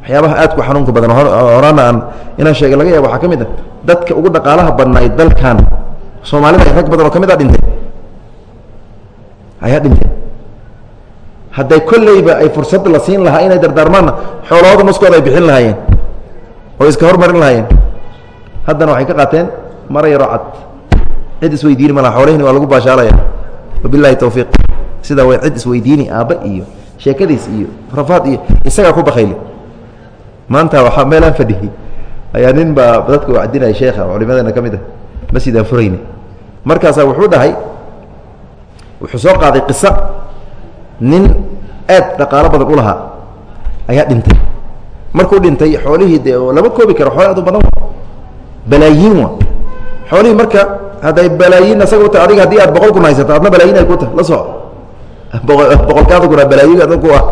Waxyaabaha aadku xanuunka badan horaana aan inaan sheega laga yaaba waxaa ka mid a dadka ugu dhaqaalaha badnaay dalkan. Soomaalida rag badan oo ka mid a dhintay. Ayaa dhintay. Hadday kolleyba ay fursad la siin lahaa inay dardaarmaanna xoolahooda maskooda ay bixin lahaayeen oo iska hormarin lahaayeen. Haddana waxay ka qaateen mara yaroo cad. Cid isweydiini ma laha xoolahini waa lagu baashaalaya wabilahi tawfiiq. Sidaa way cid isweydiini aabba iyo sheekadiis iyo rafaad iyo isagaa ku bakayli. Maanta waxaa meelaan fadhiyey ayaa nin baa dadka u cadinaya sheekha culimadeena ka mid ah. Masjidaan furayne markaasaa wuxuu dhahay wuxuu soo qaaday qiso nin aad dhaqaalo badan u lahaa ayaa dhintay markuu dhintay xoolihii dee lama koobi karo xoole aad u badan balaayiin wa xoolihii marka hadday balaayiin asaga uta adiga haddii aad boqol kun haysato adna balaayiin ay ku tahay la soco boqolkaada kuna balaayiin adna ku ah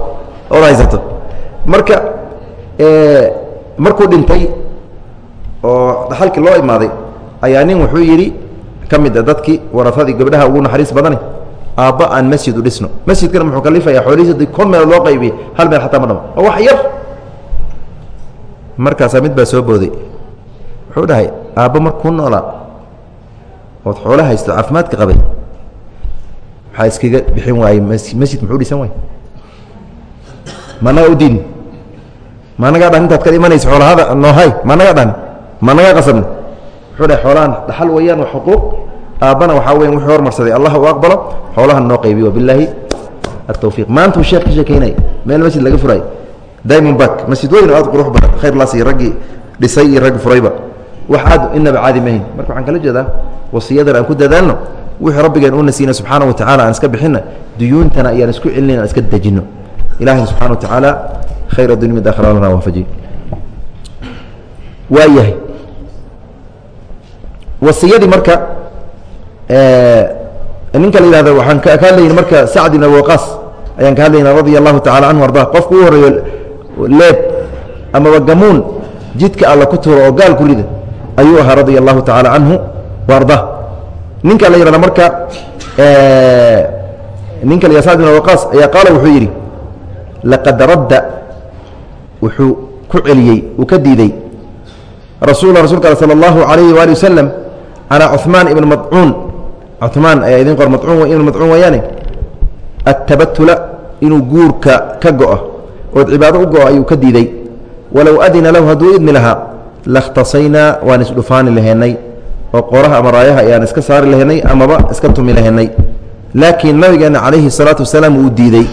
ood haysato. Marka markuu dhintay oo dhaxalkii loo imaaday ayaa nin wuxuu yidhi ka mid a dadkii warafadii gabdhaha ugu naxariis badani aabba aan masjid u dhisno. Masjidkana muxuu kalifayaa xoolihiis haddii kon meel loo qaybiyey hal meel xataa ma dhamo. Oo wax yar markaasaa mid baa soo booday. Wuxuu dhahay aabba markuu noolaa ood xoolo haysto caafimaadka qabay. Maxaa iskaga bixin waayey? Masjid muxuu dhisan waay managaa u diidni managaa dhan intaad ka imanaysa xoolahada noohay managaa dhan managaa qasabni wuxuu dhahay xoolahan dhaxal weeyaan waa xuquuq. Aabbana waxaa weyan wuxuu hormarsaday. Allah u aqbalo. Xoolahan noo qaybiy wabilaahi atawfiiq maanta uu sheekh ka sheekeynay meel masjid laga furay diamond bark masjid weyn oo aad qurux badan? Khayr laas iyo raggii dhisay iyo raggi furayba. Wax aad inaba caadi mahayn marka waxaan kala jeedaa wasiyadan aan ku dadaalno. Wixii rabbigeen una siina subxaana wa tacala aan iska bixinna duyuuntana ayaan isku celinayn aan iska dejinno. Ilahay subxana wa tacaala khayr adunya mid aakhira lana waafajiy waa yahay. Wasiyadii marka ninka la yihahdo waxaan ka hadlayna marka sacd ibn abi waqaas ayaan ka hadlayna radia allahu tacala canhu arda qofku u horeeyo leeb amaba gamuun jidka alla ku tuuro oo gaal ku rida ayuu ahaa radia allahu tacaala canhu wa ninka la yihahda marka ninka la sacd bin waqaas ayaa qaala wuxuu yidhi laqad radda wuxuu ku celiyey uu ka diiday rasuula rasulka al sala allahu calayhi waali wasalam calaa cumaan ibni madcuun. Cumaan ayaa idin qor macuun ibn madcuun wayaane atabatula inuu guurka ka go'a ood cibaado u go'o ayuu ka diiday. Walow adina lahu hadduu idmi lahaa lakhtasaynaa waan isdhufaani laheennay oo qoraha ama raayaha ayaan iska saari laheennay amaba iska tumi laheennay. Laakiin nabigeena calayhi الsalaatu wasalaam uu diidey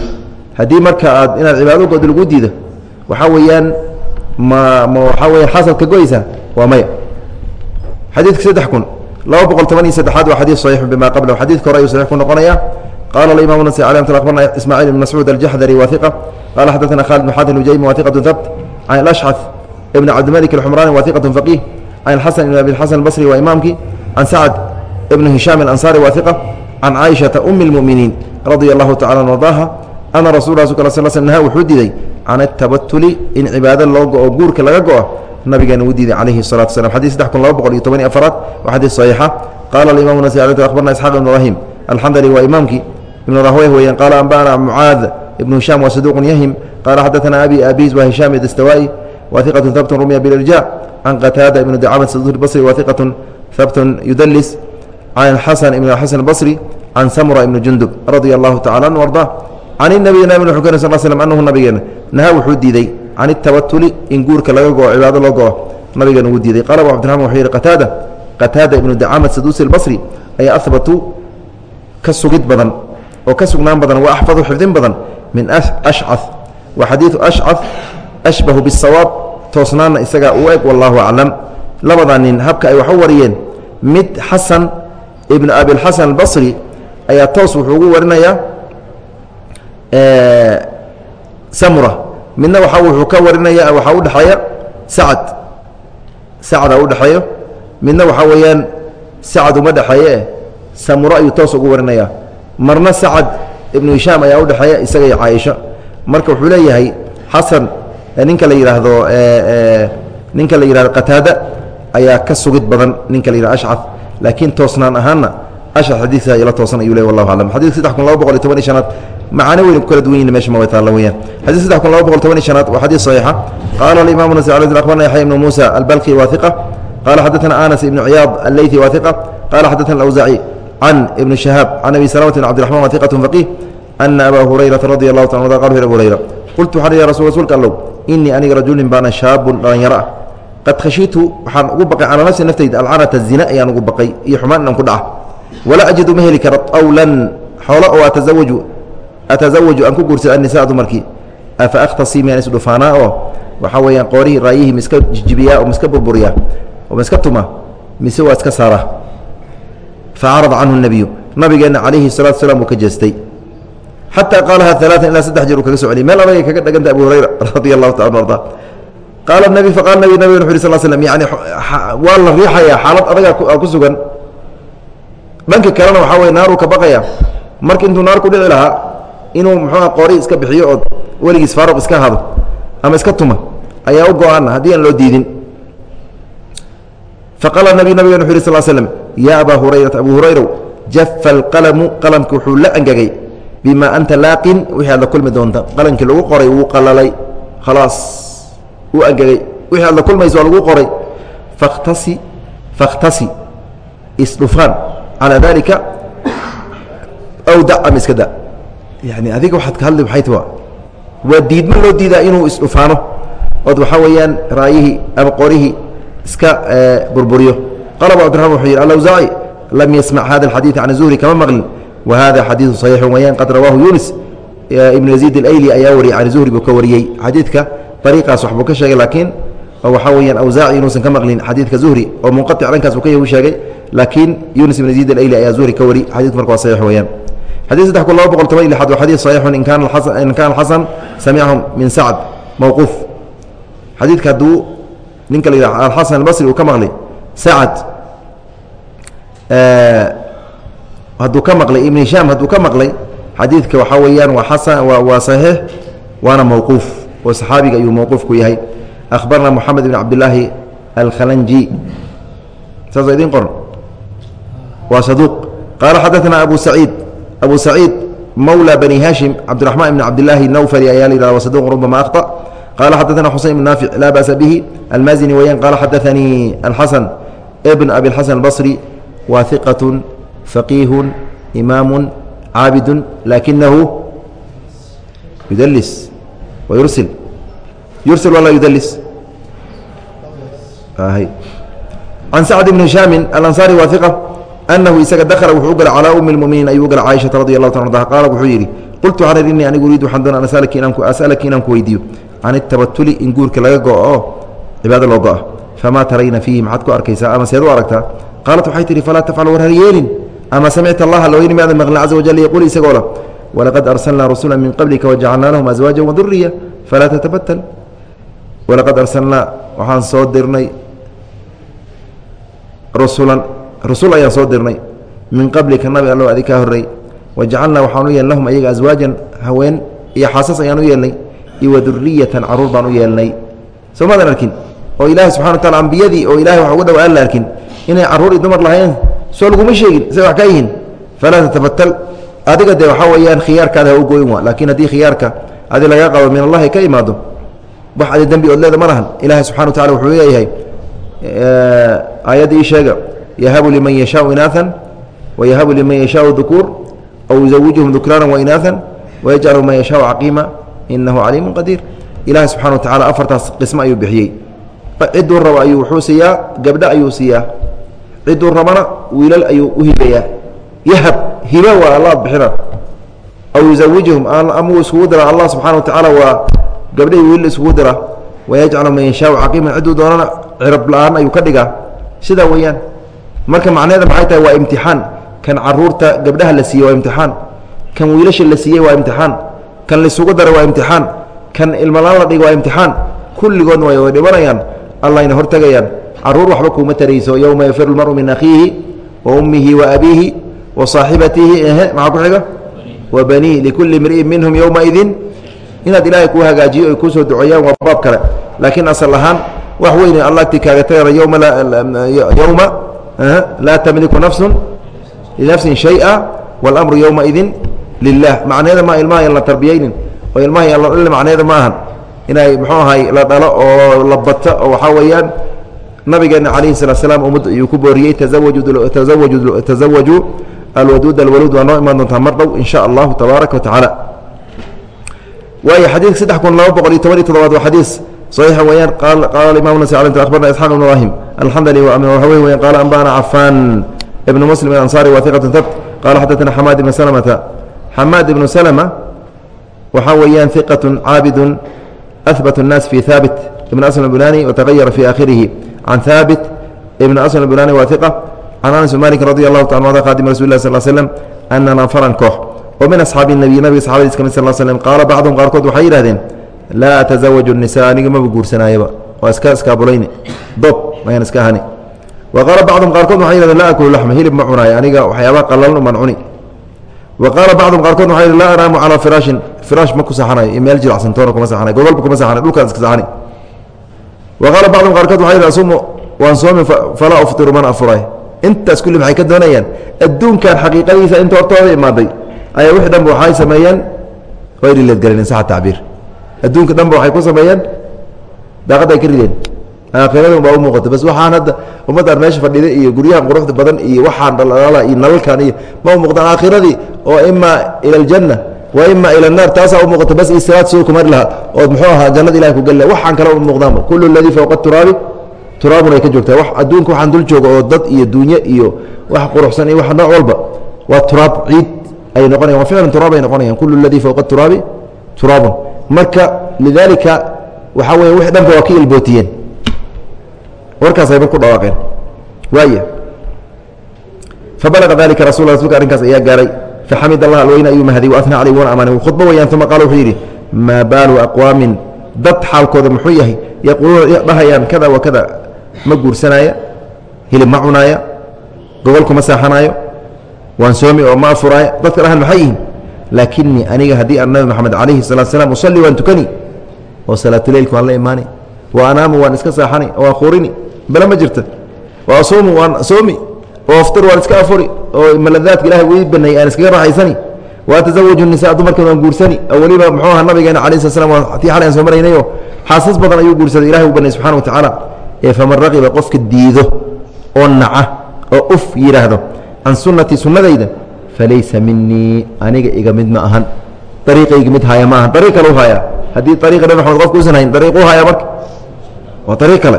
haddii marka aad inaad cibaado ugodo lagu diido waxaa weeyaan ma ma waxaa weya xasaad ka goyeysaa waa maya. Xadiidka saddex kun laba boqol toban iyo saddexaad waa xadiid saxiixu bima qablahu. Xadidka hore ayuu saxiix ku noqonaya qala alimam nasi alي mt abarna ismaaciil ibn mascuud aljaxdari wahiqa qala xadaثna khalid bn xatim ujaymi wahiqaة habt can alashcaf ibn cabdimalik alxumrani wahiqaة faqih can alxasan ibn abi xasan albasri waa imaamkii can sacd ibn hishaam alansari wahiqa can caaishaةa umi اlmuminiin radia allahu tacala an ardaaha ana rasul rasulk sl sl naha wuxuu diiday can atabatuli in cibaado loo go-o guurka laga go-o nabigeena uu diiday calayhi salatu slam xadid saddex kun laba boqol iyo toban iyo afaraad waa xadiid saxiixa qaala alimamu nasi akhbarna isxaaq ibn ibrahim alxandali waa imaamkii ibn rahweyh weeyaan qaala anba'ana mucaad ibnu hishaam waa saduuqun yahim qaala xadaثana abi abiz wa hishaam idastawaa'i wahiqatun habtun rumya bilirja can qataada ibnu dacaamat saduuq basri wahiqatun habtun yudalis can xasan ibn xasan basri can samura ibni jundub radia allahu tacala anhu arda can inabiy nabi wuxuu ka sal slm annahu nabigeena naha wuxuu diiday can اtabatuli in guurka laga go-o cibaado loo go-o nabigeena wuu diiday qala abu cabdiraxman wuxuu yihi qataada qataada ibnu dacaamat saduusi اlbasri ayaa ahbatu ka sugid badan oo ka sugnaan badan wa axfadu xifdin badan min ashca wa xadiidu ashca ashbahu bisawaab toosnaanna isagaa u eg wallahu aclam labadaa nin habka ay wax u wariyeen mid xasan ibnu abilxasan albasri ayaa toos wuxuu ugu warinayaa samura. Midna waxa wuxuu ka warinaya waxaa udhexeeya sacad. Sacda udhexeeyo midna waxaa weeyaan sacad uma dhexeeye samura ayuu toos ugu warinaya marna sacad ibnu hishaam ayaa udhexeeya isaga iyo caaisho marka wuxuu leeyahay xasan ninka la yidhaahdo ninka la yidhahdo qataada ayaa ka sugid badan ninka la yihahdo ashcaf laakiin toosnaan ahaanna ashcaf xadiisa ila toosan ayuu ley wallahu aclam. Xadidka saddex kun laba boqol iyo toban iyo shanaad macaano weyn kala duwan yihiin meesha taalla weyaan xadiis saddex kun laba boqol toban iyo shanaad waa xadiis saxiixa. Qaala alimamu nasacalatin akhbarna yaxya ibnu muusa albalki waahiqa qaala xaddatana anas ibnu ciyaad alleythi waahiqa qaala xaddatana alawsaaci can ibni shahaab can abi salamata bn cbdiraxman waa iqat faqih ana aba hurayrata radi allahu ta a qal abu hurayra qultu waxaan ya rasul rasuulka allow inii aniga rajulin baana shaabun dhallinyaro ah qad khashiitu waxaan ugu baqay calaa nafsi naftayda alcanata zina ayaan ugu baqay iyo xumaan inaan ku dhaca walaa ajidu ma heli karo awlan xoolo oo ataawaju atazawaju aan ku guursada annisaa dumarkii afa akhtasii miyaan isdhufaanaa oo waxaa weeyaan qoorihii raayihii miska jijibiyaa oo miska burburiyaa oo miska tuma mise waa iska saara facarada canhu nebiyu nabigeenna calayhi salatu slam uu ka jeestay xataa qaalaha alaaan ilaa saddex jeer uu kaga so meel adagay kaga dheganta abu hurayra radia allahu taala arda qaala nabi faqala nabi nabig wuxu sal slm yani waa la riixayaa xaalad adaga ku sugan dhanka kalena waxaa wey naaruu ka baqaya marka intuu naar ku dhici lahaa inuu muxuua qoori iska bixiyo oo weligiis faaruq iska hado ama iska tuma ayaa u go-ana haddii aan loo diidin faqaala nabi nabig wuxu yhi sal slm yaa abaa hurayrata abu hurayrow jafa alqalamu qalamki wuxuu la angagay. Bima anta laaqin wixii aad la kulmi doonta. Qalankii lagu qoray wuu qalalay. Khalaas wuu angagay. Wixii aad la kulmayso waa lagu qoray. Fakhtasi fakhtasi isdhufaan calaa dalika aw dac ama iska da yani adiga waxaad ka hadli maxay tawa waa diidmo loo diidaa inuu isdhufaano? Ood waxaa weeyaan raayihii ama qorihii iska burburiyo qala abu cabdiraxman wuxuu yidhi alawsaaci lam yasmac hada alxadiid can zuhri kama maqlin whada xadiiu صaxiix weyaan qad rawaahu yunis ibnu yaziid alayli ayaa wariyay can zuhri buu ka wariyey xadiidka ariiqaas waxbuu ka sheegay laakiin waxaa weyaan awsaaci inuusan ka maqlin xadiidka zuhri oo munqatic dhankaas buu ka yahu sheegay laakiin yunis ibn yaziid alayli ayaa zuhri ka wari xadidku marka waa saxiix weyaan xadid saddex kun laba boqol toban iyo lixaad waa xadiid saxiixun in kaana xasan samicahum min sacd mawquuf xadiidka hadduu ninka la yidhah alxasan albasri uu ka maqlay sacad hadduu ka maqlay ibn hishaam hadduu ka maqlay xadiidka waxaa weeyaan waa xasan waa saxiix waana mowquuf oo saxaabiga ayuu mowquufku yahay akhbarna moxamed ibn cabdillaahi alkhalanji saasoo idin qoran waa saduuq qaala xadaثna abu saciid abu saciid mawlى bani hashim cabdiraxmaan ibn cabdillaahi nawfari ayaa la yihahda wa saduq rubama akhطأ qala xadaثna xusein ibn naafic laa ba'sa bihi almazini weyaan qala xadaثanii alxasan bn abi اlxasan albصri wa iqaة فقيه إmاam cاabd لakiنahu يdls ويرسل يرسل ولا يdلس عن سعد بن هiشhاaم الأنصاري wa ثقة أنhu isaga dkل wuxuu u galay calىa أم المؤمiنiin ayuu gala caiشhaةa رضي الله ta ضa qاala wuxuu yidhi qultu waxaan idhi ini anigu uriidu waxaan doona asalaki inaan ku weydiiyo can الtabatuli in guurka laga go'o oo cibaado loo go'a famaa tarayna fiihi maxaad ku arkaysaa ama seed u aragtaa qaalat waxay tihi falaa tafcal war har yeelin ama samicta allaha looyni maadan maqlin caza wajal yaquul isagoo lah walaqad arsalnaa rasula min qablika wajacalnaa lahum aswaaja waduriya falaa tatabatal walaqad arsalnaa waxaan soo dirnay rusulan rusul ayaan soo dirnay min qablika nabi allow adi kaa horrey wajacalnaa waxaan u yeelnay lahum ayaga aswaajan haween iyo xaasas ayaan u yeelnay iyo waduriyatan carruur baan u yeelnay soo maadan arkin oo ilaahay subxana wa taala ambiyadii oo ilahay wax ugu dhawa aan la arkin inay carruur iyo dumar lahayn soo laguma sheegin say wax ka yihiin falaa tatabatal adiga dee waxaa weeyaan khiyaarkaada ha u goyn waa laakiin haddii khiyaarka adi laga qabo min allahi ka imaado wax adi dembi ood leeda ma lahan. Ilaahay subxana wa tacala wuxuu leeyahay aayadda ii sheega yahabu liman yashaau inaaan wayahabu liman yashaau dukuur aw yuzawijuhum dukraana wainaaan wayajcalu man yashaau caqiima inahu caliimu qadiir. Ilaahay subxana wa tacala afartaas qismo ayuu bixiyey ciduu rabo ayuu wuxuu siiyaa gabdho ayuu siiyaa. Ciduu rabana wiilal ayuu u hibayaa yahab hiba waa alla bixina. Aw yuzawijhum ama uu iskugu dira. Allah subxana wa tacaala waa gabdhahi wiilal iskugu dira. Wayajcalu man yashaau caqiiman ciduu doonana cirab la'aan ayuu ka dhigaa. Sidaa weeyaan marka macnaheeda maxay tahay? Waa imtixaan. Kan carruurta gabdhaha la siiyey waa imtixaan. Kan wiilasha la siiyey waa imtixaan. Kan laisugu dara waa imtixaan. Kan ilmalaan la dhig waa imtixaan. Kulligoodna way dhibanayaan allahayna hortegayaan carruur waxba kuuma tarayso. Yowma yafiru lmaru min akhiihi wa ummihi wa abiihi wa saaxibatihi ehe maxaa ku xiga? Wa banii likulli mri'in minhum yowmaidin inaad ilaahay kuu hagaajiyo ay kuu duceeyaan waa baab kale. Laakiin asal ahaan wax weyne alla agti kaaga tagana yowma yowma laa tamliku nafsun linafsin shayئa wاlamru yowmaidin lilah macnaheeda ma ilmaha aan la tarbiyeynin oo ilmaha aan la dhalin macnaheeda ma ahan inay mxuu ahay la dhalo oo la bato oo waxaa weeyaan nabigeena calayhi salaa slaam ummadda ayuu ku booriyey tazawaju tazawaju alwaduud alwaluud waa noo imaan doontaa mar dhow in sha allahu tabaaraka watacaala waay xadiidka saddex kun laba boqol iyo toban iyo todobaad waa xadiis صaxiixa weeyaan qaala imam nas abarna isxaaq ibn ibrahim alxandali waawey weyan qaala anba'ana cafaan ibnu muslim ansaari wa iqatun habt qaala xaddatana xamaad ibnu salamata xamaad ibnu salama waxaa weeyaan iqatun caabidun أثبت الناس في ثابت بن أسلم البناني وتغير في آخره عن ثابت بن أسلم البناني وثقة عن أنس مالك رضي الله تعالى عنه قادم رسول الله صلى الله عليه وسلم أن نفرا كوح ومن أصحاب النبي نبي صحابة كمل صلى الله عليه وسلم قال بعضهم قاركود waxay yidhahdeen laa أتزawج النساء aniga maba guursanayaba waa iska iskaabulayni dob mayaan iska ahani wa qaala bacdum qaarkood waxay yidhahdeen laa akulu laxma hilib ma cunaayo aniga waxyaaba qallalan uman cuni wa qaala bacdum qaarkood waxay yidhahdeen laa anaamu calaa firaashin firaash ma ku saxanayo iyo meel jilacsantoona kuma saxanayo gobolba kuma saxanayo dhulkaan iska saxani wa qaala bacdum qaarkood waxay yidhahdeen asumu waan soomi falaa uftiru mana afuray intaas kulli maxay ka doonayaan adduunkan xaqiiqadiisa inta hortooda imaaday ayaa wixii dhanba waxay sameeyeen way rileedgaleen saxa tacbiir adduunka dhanba waxay ku sameeyeen daaqadda ay ka rideen aakhiradan turaabi turaabun marka lidaalika waxaa weya wix dhanba waa ka ilbootiyeen warkaasay mar ku dhawaaqeen. Waaya fabalaga dalika rasul rasulka arrinkaas ayaa gaaray. Faxamid allah alweyne ayuu mahday waana caleyh wana amaanay khudbo weyaan uma qaala wuxuu yidhi maa baalu aqwaamin? Dad xaalkooda muxuu yahay yaquuluuna dhahayaan kada wa kada ma guursanaaya hilib ma cunaaya gogolku ma saaxanaayo waan soomi oo ma afuraaya dadka dhahan maxay yihiin? Laakinii aniga haddii aan nabi maxamed calayhi salatu slam usalli waan tukani oo salaatuleylka waan la imaani bale ma jirta. Wa asuumu waan soomi oo aftir waan iska afuri oo maladaadka ilahay wii baneeyey aan iskaga raaxaysani. Wa atazawaju nisa dumarkan waan guursani. Oo weliba muxuu aha nabigeena calayi slat slam waa tii xalay aan soo maraynayo. Xaasas badan ayuu guursaday ilahay u banay subxana wa tacaala faman raqiba qofka diido oo naca oo uf yidhaahdo can sunnatii sunnadayda falaysa minii aniga iga mid ma ahan. Ariiqayga mid haya ma ahan. Ariiq kale u haya haddii ariiqa nabi maxamed qofka usan hayn ariiq u haya marka. Waa ariiq kale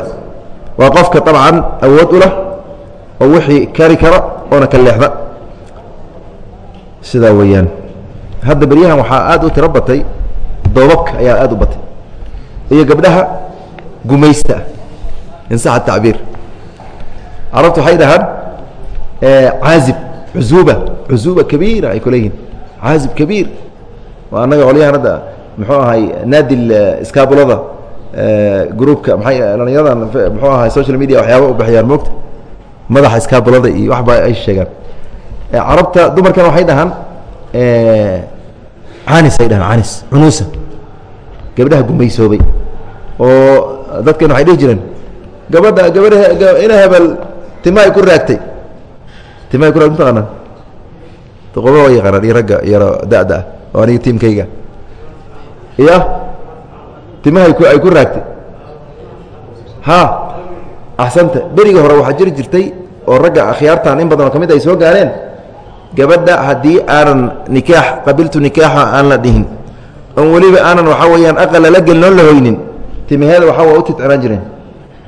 waa qofka dabcan awood u lah oo wixii kari kara oona ka leexda. Sidaa weeyaan. Hadda beryahan waxaa aad u tiro batay doobabka ayaa aad u batay. Iyo gabdhaha gumaysta in saxa tacbiir. Carabtu waxay dhahaan caazib cuzuuba cuzuuba kabiira ay ku leeyihiin caazib kabiir. Waa annaga qolyahan hadda muxuu ahay naadi iskaabulada groupka maay dhallinyaradan muxuu ahay social media waxyaaba u bixiyaan moogta madaxa iskaabulada iyo waxba ay sheegaan. Carabta dumarkan waxay dhahaan canis ay dhahaan canis cunuusa gabdhaha gumaysoobay oo dadkan waxay dhihi jireen gabadha gabadha ina hebel tima ay ku raagtay tima ay ku raagtay mataqaanaan doqoba waa yaqaanaan iyo ragga yaro da-da ah oo aniga tiimkayga iyo timaha ay ku raagtay. Ha axsanta beriga hore waxaa jiri jirtay oo ragga akhyaartan in badan oo ka mid ay soo gaareen gabadha haddii aanan nikaax qabiltu nikaaxa aan la dhihin. Oon weliba aanan waxaa weeyaan aqal lala gelin oon la hoynin. Timaheeda waxaa waa u tidcinaan jireen.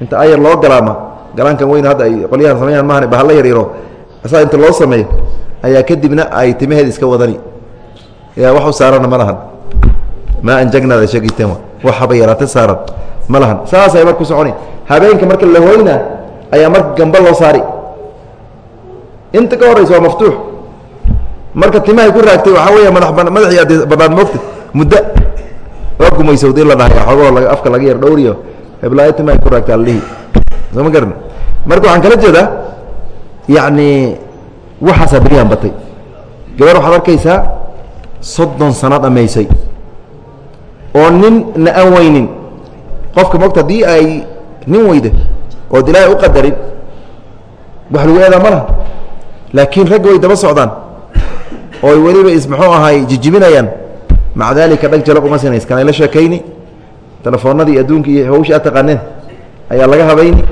Inta ayar loo galaama galaankan weyn hadda ay qolyahan sameeyaan maahan bahalla yaryaro saa inta loo sameeyo ayaa kadibna ay timaheeda iska wadani. Yaa wax u saarana ma lahan maa anjagnaada sheegiteen waxaba yaraata saaran ma lahan. Saasay mar ku soconi habeenka marka la hoyna ayaa marka gamba loo saari. Inta ka horraysa waa maftuux. Marka timahay ku raagtay waxaa weya mada madaxii ade badhaan moogta muddo. Waa gumaysowda in la dhahay xoogoo afka laga yar dhowriyo. Heblaayo timahay ku raagta aldhihi soo ma garan marka waxaan kala jeedaa yacni waxaasaa beryahan batay. Gabar waxaad arkaysaa soddon sano dhammaysay oo nin na aan weynin. Qofka mogta haddii ay nin weyda ood ilaahay u qadarin wax lagu eedaa ma laha. Laakiin ragga way daba socdaan ooy weliba is muxuu ahay jijibinayaan. Maca daalika dhag jalo uma sinays kanay la sheekayni? Telefoonadii adduunka iyo hawsha aad taqaaneen ayaa laga habayni.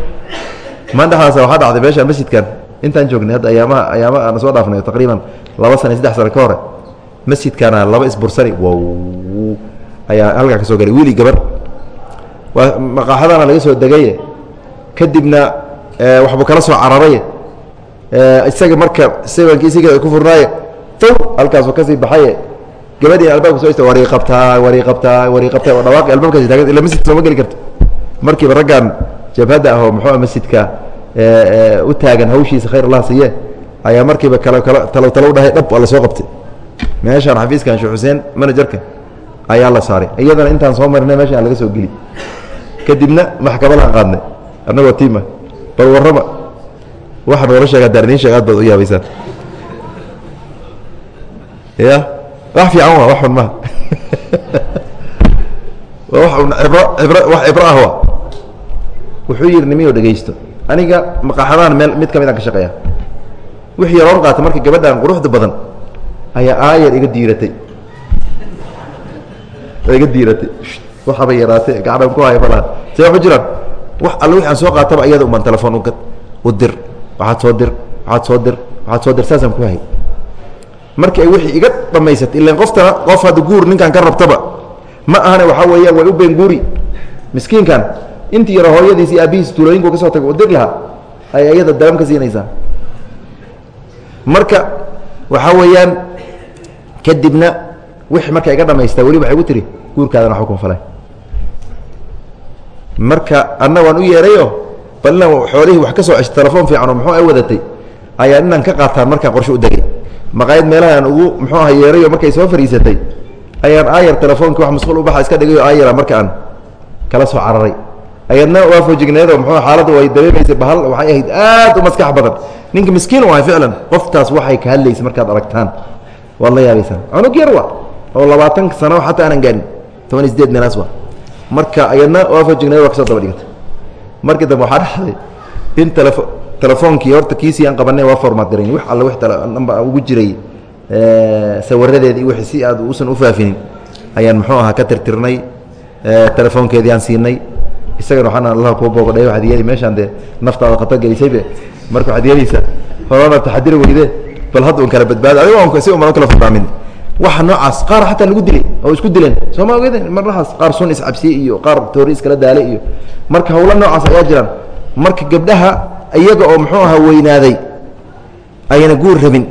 Mandhaxaas waxaa dhacday meeshaan masjidkan. Intaan joognay hadda ayaamaha ayaama aan soo dhaafnay taqriiban laba sana saddex sano ka hore. Masjidkana laba isbursani wow ayaa halkaa ka soo galay. Wiili gabar. Maqaaxadana laga soo degaye kadibna waxbuu kala soo cararaye isaga marka sabanki isiga ku furnaaye tow halkaasuu ka sii baxaye. Gabadhii albaabka soo ista warii qabtaa warii qabtaa warii qabtaa oo dhawaaqi albaabkaasi taagan. Ila masjidka sooma geli karto. Markiiba raggan jabhadda ah oo muxuu masjidka u taagan hawshiisa khayr allah siiye ayaa markiiba kala kala talow talow dhahay dhab waa la soo qabtay. Meeshaan xafiiskan sheekh xuseen manajerka ayaa la saaray. Iyadana intaan soo marina meeshaan laga soo geli. Kadibna maxkamadaan qaadnay. Annagoo tiima. Bal warrama. Waxa noola sheega haddaan idiin sheega aad baad u yaabaysaan. Ya wax fiican waa wax xun maha *laughs* wax cibro ah waa. Wuxuu yidhi nimiyo dhegaysto aniga maqaaxadahan meel mid ka midaan ka shaqeeya wixii yaroon qaatay marka gabadhan quruxda badan ayaa aayar iga diiratay iga diiratay. Waxaba yaraatay gacdhan ku haya malaha see waxu jiraan wax alle wixi aan soo qaataba iyada umaan telefoon ugad u dir. Waxaad soo dir waxaad soo dir waxaad soo dir. Saasaan ku hay markii ay wixii iga dhamaysatay ilan qoftana qof hadda guur ninkan ka rabtaba. Ma ahane waxaa weeyaan way u been guuri. Miskiinkan intii yaro hooyadiis iyo aabihiis tuulooyinku ka soo taga u dir lahaa. Ayay iyada dalam ka siinaysaa marka waxaa weeyaan kadibna wixii marka iga dhamaystaa weli waxay gu tiri guurkaadana kuma falay. Marka anna waan u yeerayo bal inaan xoolihii wax ka soo ceshay telefoon fiican oo muxuu ay wadatay ayaa inaan ka qaataan markaan qorshe u degay. Maqaayad meelahaan ugu muxuu aha yeerayo markay soo fariisatay ayaan aayar telefoonki wax masquul u baxa iska dhigayo aayara marka aan kala soo cararay. Ayadna waa foojigneedoo muxuu xaaladda way dareemaysay bahal waxay ahayd aad u maskax badan. Ninka miskiin wahay ficlan qoftaas waxay ka hadlaysa markaad aragtaan. Waad la yaabaysaan cunug yar wa oo labaatan sano xataa aanan gaarin. Toban iyo sideed meelaas wa marka ayadna waa foojigneed waa ka soo daba dhigatay markii dambe waxaa dhacday in telefo telefoonkii horta kiisii aan qabanay waa formaat garayn. Wax wix namba ugu jiray sawiradeedi iyo wixii si aad uusan u faafinin ayaan muxuu ahaa ka tirtirnay telefoonkeedii aan siinay. Isagana waxaana allah kuu boogadhay waxaad yeeli meeshaan dee naftaada khatar gelisaybe marka waxaad yeelaysaa horana taxadiri weyde bal hadda un kala badbaado. Adigo si uman kala fardaamin waxa noocaas qaar xataa lagu dilay oo isku dileen. Soo ma ogeden marlahaas qaar sun iscabsiye iyo qaar toori iskala daalay iyo marka hawlo noocaas ayaa jiraan. Marka gabdhaha iyaga oo muxuu ahaa weynaaday ayna guur rabin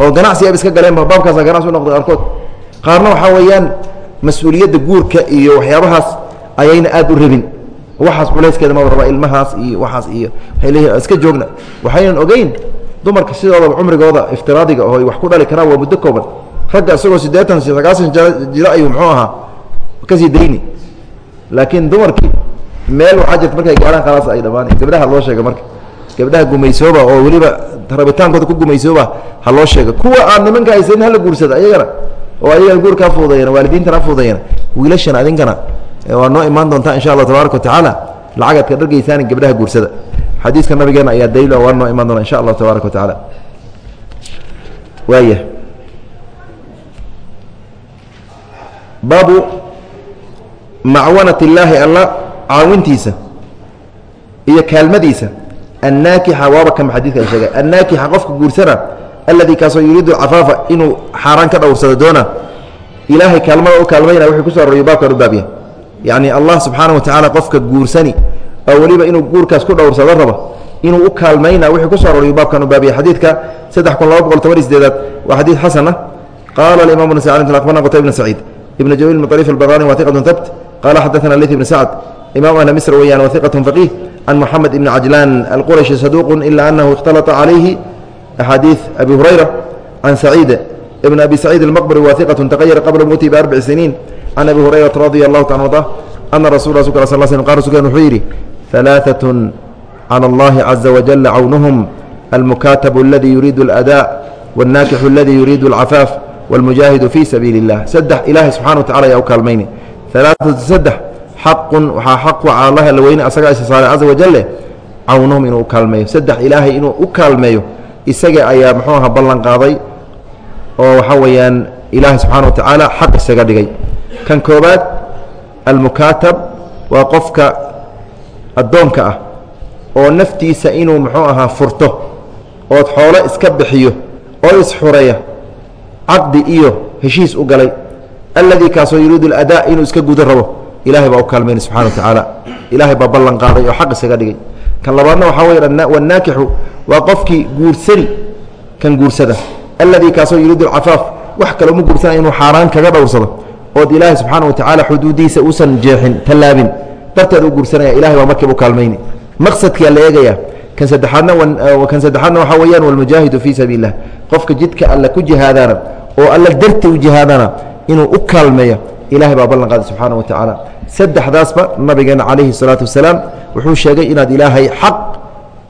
oo ganacsi ab iska galeenba baabkaasa ganacsi u noqday qaarkood. Qaarna waxaa weeyaan mas'uuliyadda guurka iyo waxyaabahaas ayayna aad u rabin. Waxaas culayskeeda ma raba ilmahaas iyo waxaas iyo iska joogna. Waxaynan ogeyn dumarka sidoodaba cumrigooda iftiraadiga oo ay wax ku dhali karaan waa muddo kooban ragga isagoo siddeetan sagaasan jiro ayuu muxuu ahaa ka sii dayni laakiin dumarkii meel waxaa jirta markay gaarhaan khalaas ay dhammaan gabdhaha loo sheega marka. Gabdhaha gumaysooba oo weliba rabitaankooda ku gumaysooba ha loo sheega kuwa aan nimanka haysanin hala guursada ayagana oo ayagana guurkaa fuudayana waalidiintana fuudayana wiilashana adinkana waa noo imaan doontaa insha allah tabaaraka watacaala lacagaad ka gabdhaha guursada. Xadiiska nabigeena ayaa daliil waa noo imaan doona insha allah tabaaraka watacaala waaya baabu macwanat illaahi alla caawintiisa iyo kaalmadiisa. Annaakixa waaba kama xadiidkan sheegay annaakixa qofka guursana alladii kaasoo yuriidu alcafaafa inuu xaaraan ka dhowrsado doona. Ilaahay kaalmada u kaalmayna wuxuu ku soo aroriyo baabkan u baabya yacni allah subxaana wa tacaala qofka guursani oo weliba inuu guurkaas ku dhowrsado rabo inuu u kaalmayna wuxuu ku soo aroriyo baabkan u baabya xadiidka saddex kun laba boqol toban iyo sideedaad waa xadiid xasan ah. Qaala alimaam bnu sacid akhbarna qutayb ibn saciid ibn jabiil ibn طariif albaqani wa iqatun habt qaala xadaثana leyt ibn sacd imam ahla misr weeyaan wa iqatun faqiih can moxamed ibn cajlaan alqurashi saduuqu ila anahu اkhtalطa calayhi axaadiiث abi hurayra can saciid ibn abi saciid almaqbri wa iqatun tagayara qabla mowtihi biarbaci siniin can abi hurayrata radia allahu taala arda ana rasul rasulka sal sl qal rasulkan wuxuu yidhi ثalaaثaة calى اllahi caza wajala cawnuhum almukaatabu aladi yuriidu اlأdaa wاlnaakixu aladi yuriidu اlcafaaf wاlmujaahidu fii sabiili اllah saddex ilaahay subxana wa tacala ayaa u kaalmayni alaaatu saddex xaqun waxaa xaqu cala allahi alla weyne asagaa isa saaray caza wajale cawnuhum inuu u kaalmeeyo saddex ilaahay inuu u kaalmeeyo isaga ayaa muxuu aha ballan qaaday oo waxaa weeyaan ilaahay subxana wa tacaala xaq isaga dhigay kan koobaad almukaatab waa qofka addoonka ah oo naftiisa inuu muxuu ahaa furto ood xoolo iska bixiyo oo isxureeya caqdi iyo heshiis u galay alladii kaasoo yuriidu اladaa inuu iska gudan rabo ilahay baa u kaalmayna subxana wa tacaala ilaahay baa ballan qaaday oo xaq isaga dhigay. Kan labaadna waxaa weya wanaakixu waa qofkii guursani kan guursada. Alladii kaasoo yuriidu alcafaaf wax kale uma guursana inuu xaaraan kaga dhowrsado. Ood ilaahay subxaana wa tacaala xuduudihiisa uusan jeexin tallaabin. Darteed u guursanaya ilahay baa markiiba u kaalmayni maqsadkaa la eegaya kan saddexaadna kan saddexaadna waxaa weeyaan walmujaahidu fii sabiil lah qofka jidka alle ku jihaadana oo alla darti u jihaadana inuu u kaalmeeyo ilahay baa ballan qaaday subxaana wa tacaala. Saddexdaasba nabigeena calayhi salaatu wasalaam wuxuu sheegay inaad ilaahay xaq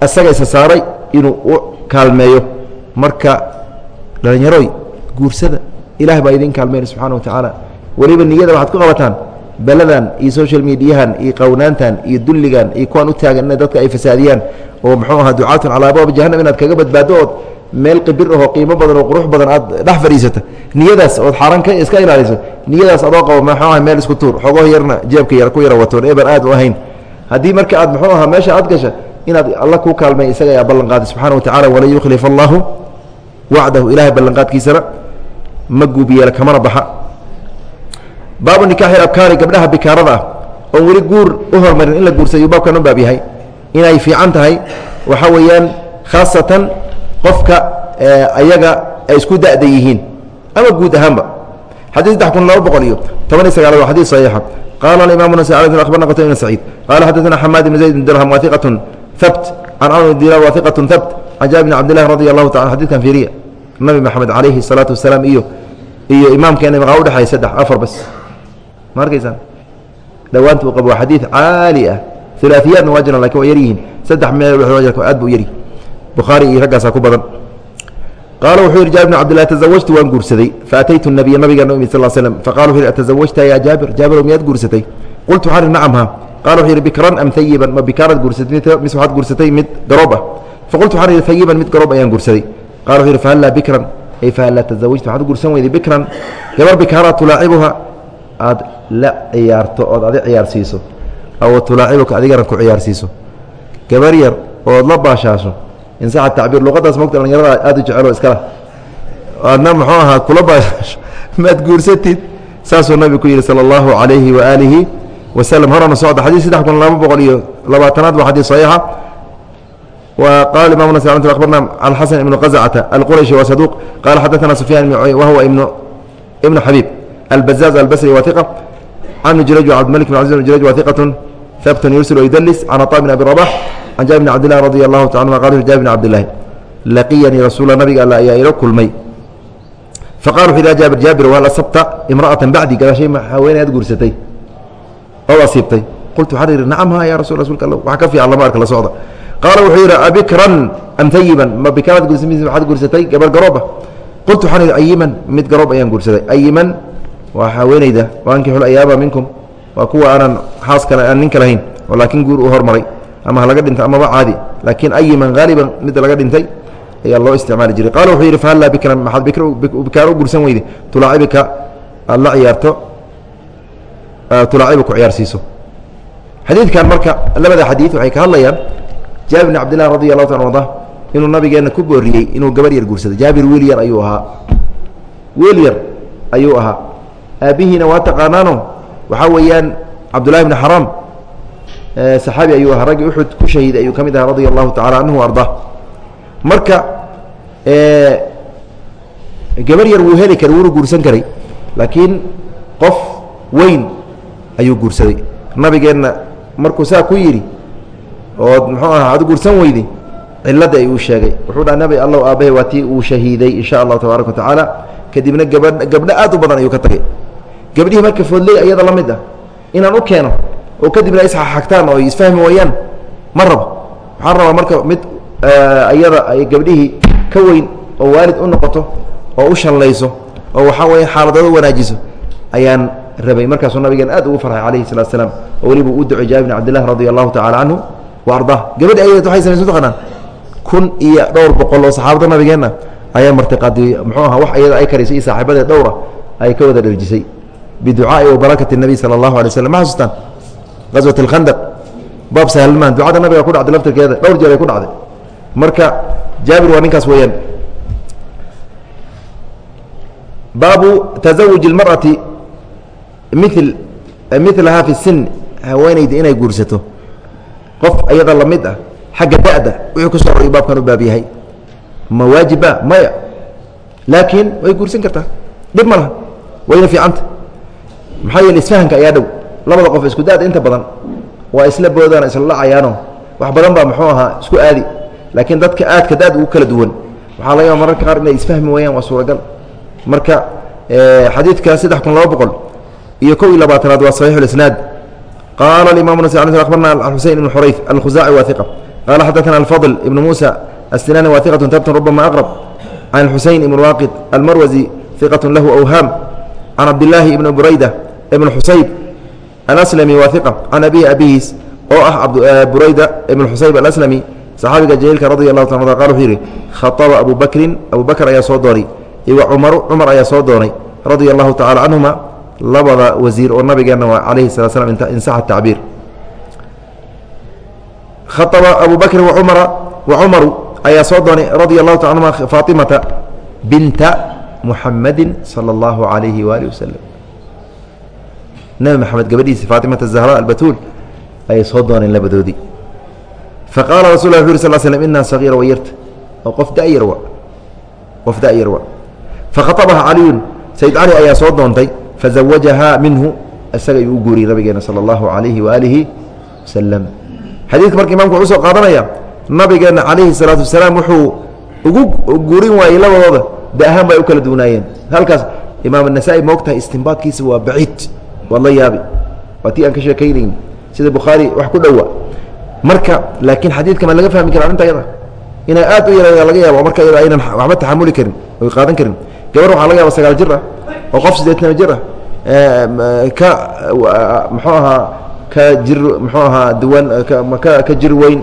isaga isa saaray inuu u kaalmeeyo. Marka dhalinyaroy guursada ilahay baa idin kaalmeyn subxana wa tacaala. Weliba niyada waxaad ku qabataan beladan iyo social mediahan iyo qownaantan iyo dulligan iyo kuwaan u taagan ina dadka ay fasaadiyaan oo muxuu ahaa ducaatun calaa abwaab jahanam inaad kaga badbaado ood meel qibir ahoo qiimo badan oo qurux badan aad dhex fadhiisata. Niyadaas ood xaaraan ka iska ilaaliso. Niyadaas adoo qabo maxuu aha meel isku tuur. Xogoh yarna jeebka yar ku yara watoon. Eber aad u ahayn. Haddii marka aad muxuu ahaa meesha aad gasha inaad alla ku kaalmay isaga ayaa ballan qaaday subxana wa tacala walan yukhlifa allaahu wacdahu. Ilahay ballanqaadkiisana ma guubiyeela kamana baxa baabu nikaaxi abkaari gabdhaha bikaarada ah oon weli guur u hormarin in la guursayo baabkan u baab yahay inay fiican tahay waxaa weeyaan khaasatan qofka ayaga ay isku da'da yihiin ama guud ahaanba xadii saddex kun laba boqol iyo toban iyo sagaalaad waa xadii saxiixa qaala alimamu nas akhbarna qtay ibn saciid qaala xadaثana xamaad ibn zayd bn dirham wahiqatun habt can camr bn dinar wahiqatun habt can jaabir bn cabdillahi radi allahu taala xadidkan fiiriya nabi maxamed calayhi الsalaatu wasalaam iyo iyo imaamkeena maqaa udhexeeya saddex afar bas ma arkaysaan dhawaanta uu qabo waa xadiid caali ah ulaaiyaadna waa jiran laakiin waa yar yihiin saddex meel aad bu yari. Bukhaari iyo raggaasaa ku badan. Qaala wuxuu yihi jaabir bn cabdillahi tazawajtu waan guursaday. Faataytu nabiya nabigeena imi sal slm faqala wuxu yhi atazawajta ya jaabir? Jaabirow miyaad guursatay? Qultu waxaan ihi nacam ha qala wuxuu yihi bikran am hayiban ma bikaaraad guursatay? Mise waxaad guursatay mid garoob ah. Faqultu waxaan ihi hayiban mid garoob ayaan guursaday. Qala wuxuu yihi fahallaa bikran? Ay fahallaa tazawajta waxaad guursan weyday bikran? Gabar bikaaraad tulaacibuha aad la ciyaarto ood adi ciyaarsiiso aw tulaacibuka adigana ku ciyaarsiiso gabar yar ood la baashaasho insaxa tacbiir luqadaas mogta dhalinyarada aad u jecelo iskala aadna muxuu ahaa kula baashaasho *laughs* maad guursatid saasuu nabigu ku yidhi sala allahu calayhi waaalihi wasalam horana socda xadiis saddex kun laba boqol iyo labaatanaad waa xadiis saxiixa وqال imam نس أخبرna الحسن بن قزعة الqرشي wa صدوq qال xadثna سفyان وهو بن xبيب البزاز البصري واثقة عن جريج وعبدالملك بن عزيز بن جريج واثقة ثبت يرسل ويدلس عن عطاء بن أبي رباح عن جابر بن عبد الله رضي الله تعالى عنه قال جابر بن عبد الله لقيني رسول نبي قال يا إلى كلمي فقال إلى جابر جابر وهل أصبت امرأة بعدي قال شيء وين أدقر ستي أو أصيبتي قلت حرير نعم ها يا رسول رسولك الله وحكفي على مارك الله صعدة qaala wuxuu yidhi abikran am hayiban ma bikaraad guursa mise waxaad guursatay gabar garooba qultu waxaan idhi ayiman waa haweeneyda waankixul ayaaba minkum. Waa kuwa aanan xaas kale aan ninka lahayn oo laakiin guur u hormaray ama ha laga dhinta amaba caadi. Laakiin ayiman haaliban mid laga dhintay ayaa loo isticmaali jiray. Qaala wuxuu yidhi fahallaa bikran maxaad bikaar u guursan weyde. Tulaacibika aad la ciyaarto tulaaciba ku ciyaarsiiso. Xadiidkan marka labada xadiid waxay ka hadlayaan jaabir bn cabdillah radi allahu ta arda inuu nabigeenna ku booriyey inuu gabar yar guursaday jaabir wiil yar ayuu ahaa. Wiil yar ayuu ahaa aabbihiina waa taqaanaano. Waxaa weeyaan cabdullahi bni xaraam saxaabi ayuu ahaa raggii uxud ku shahiiday ayuu ka mid ahaa radia allahu tacala canhu arda. Marka gabar yar wuu heli karay wuuna guursan karay laakiin qof weyn ayuu guursaday. Nabigeenna markuu saa ku yidhi ood muxuu aha ad guursan weyday cilladda ay sheegay. Wuxuu dhaha nabi allow aabbahay waa tii uu shahiiday insha allahu tabaaraka wa kadibna gabadh gabdho aad u badan ayuu ka tagay. Gabdhihii marka foodley ayada la mid ah inaan u keeno oo kadibna isxaxagtaan oo isfahmi waayaan ma rabo. Waxaan rabaa marka mid ayada ay gabdhihii ka weyn oo waalid u noqoto oo u shallayso oo waxaa weya xaaladooda wanaajiso ayaan rabay. Markaasuu nabigeen aad ugu farxay calayhi salatu salaam oo weliba uu ducay jaabir bn cabdillahi radi allahu tacala canhu wa ardaa gabadhi waxay samaysan taqanaan kun iyo dhowr boqol oo saxaabada nabigeenna ayaa martiqaadi muxuu aha wax iyada ay karaysay iyo saaxiibadeed dhowra ay ka wada dherjisay biducaai wa barakati nabiy sala allahu alay waslam ma xasuustaan qaswat alkhandaq baab sahlmaan ducada nabiga ku dhacday laftirkeeda. Dhowr jeer ay ku dhacday. Marka jaabir waa ninkaas weeyaan. Baabu tazawuji اlmarأati mil milahaa fi sin. Haweenayda inay guursato. Qof ayada la mid ah xagga da'da wixii ku soo roray baabkan u baab yahay ma waajiba maya. Laakiin way guursan kartaa. Dhib ma laha. Wayna fiicanta. Maxaa yeele isfahanka ayaa dhow. Labada qof isku da'da inta badan. Waa isla boodaan isla dhacayaano wax badan baa muxuu ahaa isku aadi. Laakiin dadka aadka da'da ugu kala duwan. Waxaa laga mararka qaar inay isfahmi waayaan waa suuragal. Marka xadiidka saddex kun laba boqol iyo kow iyo labaatanaad waa saxiix اisnaad qaala imam abarna xusein ibn xurayf alkhuzaaci wa iqa qaala xadaثna alfadl ibn musa wa iqat tabtn rubama aqrab can xusein ibn waaqid almarwazi iqat lahu awhaam can cabdilaahi ibn burayda ibn xusayb alaslami wa iqa can abihi abihiis oo ah burayda ibn xusayb alaslami saxaabiga jaliilka radi allahu ta qal wuxuu yidhi khaطaba abu bakrin abu bakr ayaa soo dooray iwa cumaru cumar ayaa soo doonay radia allahu tacala canhuma labada wasiir oo nabigeenna waa calayhi salaa slam insaxa tacbiir khaaba abu bakrin wacumara wa cumaru ayaa soo doonay radia allahu taala anhuma faatimata binta muxamadin sala allahu calayhi waaalih wasalam nebi maxamed gabadhiisi faatimata zahra albatuul ayay soo dooneen labadoodii. Faqaala rasul la wuxu yuri sal slm inaa sagiira wayarta oo qof dayar wa qof da'yar wa fakhaطabaha caliyun sayd cali ayaa soo doontay fazawajahaa minhu isaga u guuriyey nabigeena sala allahu calayhi waaalihi wasalam xadiidka marka imamku wuxuu soo qaadanaya nabigeenna calayhi salaatu wasalaam wuxuu ugu guurin waayey labadooda da ahaan bay u kala duwanaayeen. Halkaas imaam anasaa'i moogtahay istimbaadkiisa waa baciid waad la yaabi. Waa tii aan ka sheekaynayn. Sida bukhaari wax ku dhowa marka laakiin xadiidka ma laga fahmi kara arrinta yada inay aad u yara laga yaabo marka yada aynan waxba taxamuli karin oy qaadan karin. Gabar waxaa laga yaaba sagaal jir ah oo qof siddeetana jir ah ka muxuu ahaa ka jir muxuu ahaa duwan ka ka jir weyn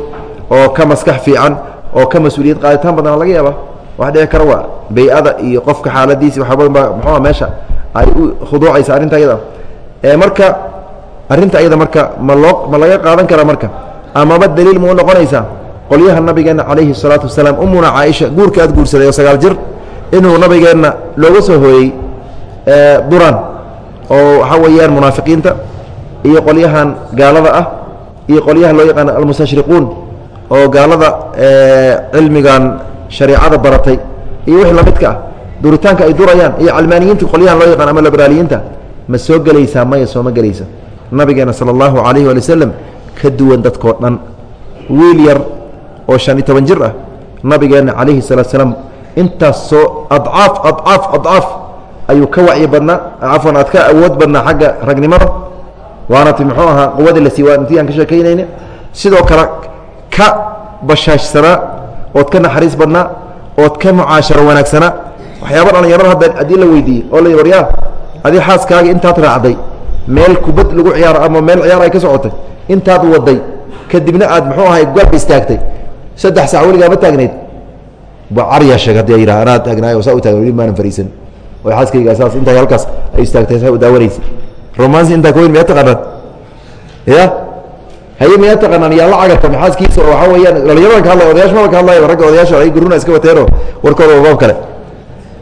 oo ka maskax fiican oo ka mas'uuliyad qaaditaan badana laga yaaba wax dhici kara waa bay-ada iyo qofka xaaladiisi waxaa badan ba muxuuha meesha ay u khuduucaysa arrinta ayada marka arrinta ayada marka ma loo ma laga qaadan karaa marka amaba daliil mau noqonaysaa? Qolyaha nabigeena calayhi الsalaatu wasalaam umuna caaisha guurka aad guursaday oo sagaal jir inuu nabigeenna looga soo hooyey duran oo waxaa weeyaan munaafiqiinta iyo qolyahan gaalada ah iyo qolyaha loo yaqaano almustashriquun oo gaalada cilmigan shareicada baratay iyo wixii lamidka ah duritaanka ay durayaan iyo calmaaniyiinta qolyahan loo yaqaan ama liberaaliyiinta ma soo gelaysaa maya sooma gelaysa. Nabigeena sala allahu calayhi waali wasalam ka duwan dadkoo dhan. Wiil yar oo shan iyo toban jir ah nabigeenna calayhi salaatu salaam intaas soo adcaaf adcaaf adcaaf ayuu ka wacyi badnaa cafwan aad ka awood badnaa xagga ragnimada. Waana ti muxuu ahaa quwadii la siiwaa intii aan ka sheekaynayna sidoo kale ka bashaashsanaa ood ka naxariis badnaa ood ka mucaasharo wanaagsanaa waxyaaba dhallinyarada hadda haddii la weydiiyey oo la waryaa adii xaaskaaga intaad raacday meel kubad lagu ciyaaro ama meel ciyaar ay ka socotay intaad waday kadibna aad muxuu ahay golb istaagtay saddex sac weligaa ma taagnayd caryaa sheeg haddi yidhaha anaa taagnaayo saa u taagna weli maanan fariisan oo xaaskayga saas intaa halkaas ay istaagtay saa u daawanaysa. Romansi intaa ka weyn miyaa taqaanaan? Ya haye miyaa taqaanaan yaa la cagarta maxaaskiisa oo waxaa weeyaan dhalinyaradan ka hadlaya odayash maba ka hadlaya ragga odayaasha ay guruna iska wateenoo warkooda baab kale.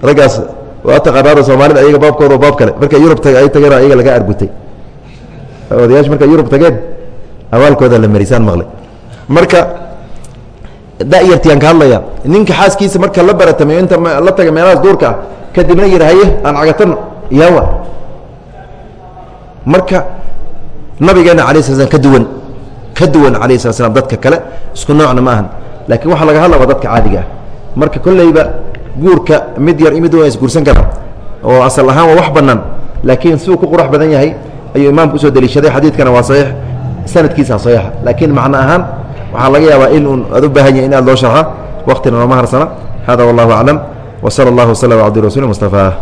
Raggaas waa taqaanaada soomaalida ayaga baabkooda baab kale. Marka yurub ay tageen ayaga laga argutay. Odayaasha markay yurub tageen abaalkooda la marisaan maqlay. Marka dayartiyaan ka hadlaya ninka xaaskiisa marka la baratamayo inta la taga meelahaas duurka ah kadibna yidha haye aan cagatano yaawa marka nabigeena alay sla slam ka duwan ka duwan alayh slat slam dadka kale isku noocna ma ahan. Laakiin waxaa laga hadla dadka caadiga ah. Marka kolleyba guurka mid yar mid wan kara oo asal ahaan waa wax bannaan laakiin siduu ku qurux badan yahay ayuu imaamku u soo deliishaday xadiidkana waa saxiix sanadkiisa saxiixa. Laakiin macno ahaan waxaa laga yaabaa in uun aad u baahan yahay in aad loo sharxa waktina nooma harsana. Hada wallahu aclam wsala اllah wslm abdi rasuuli mustafa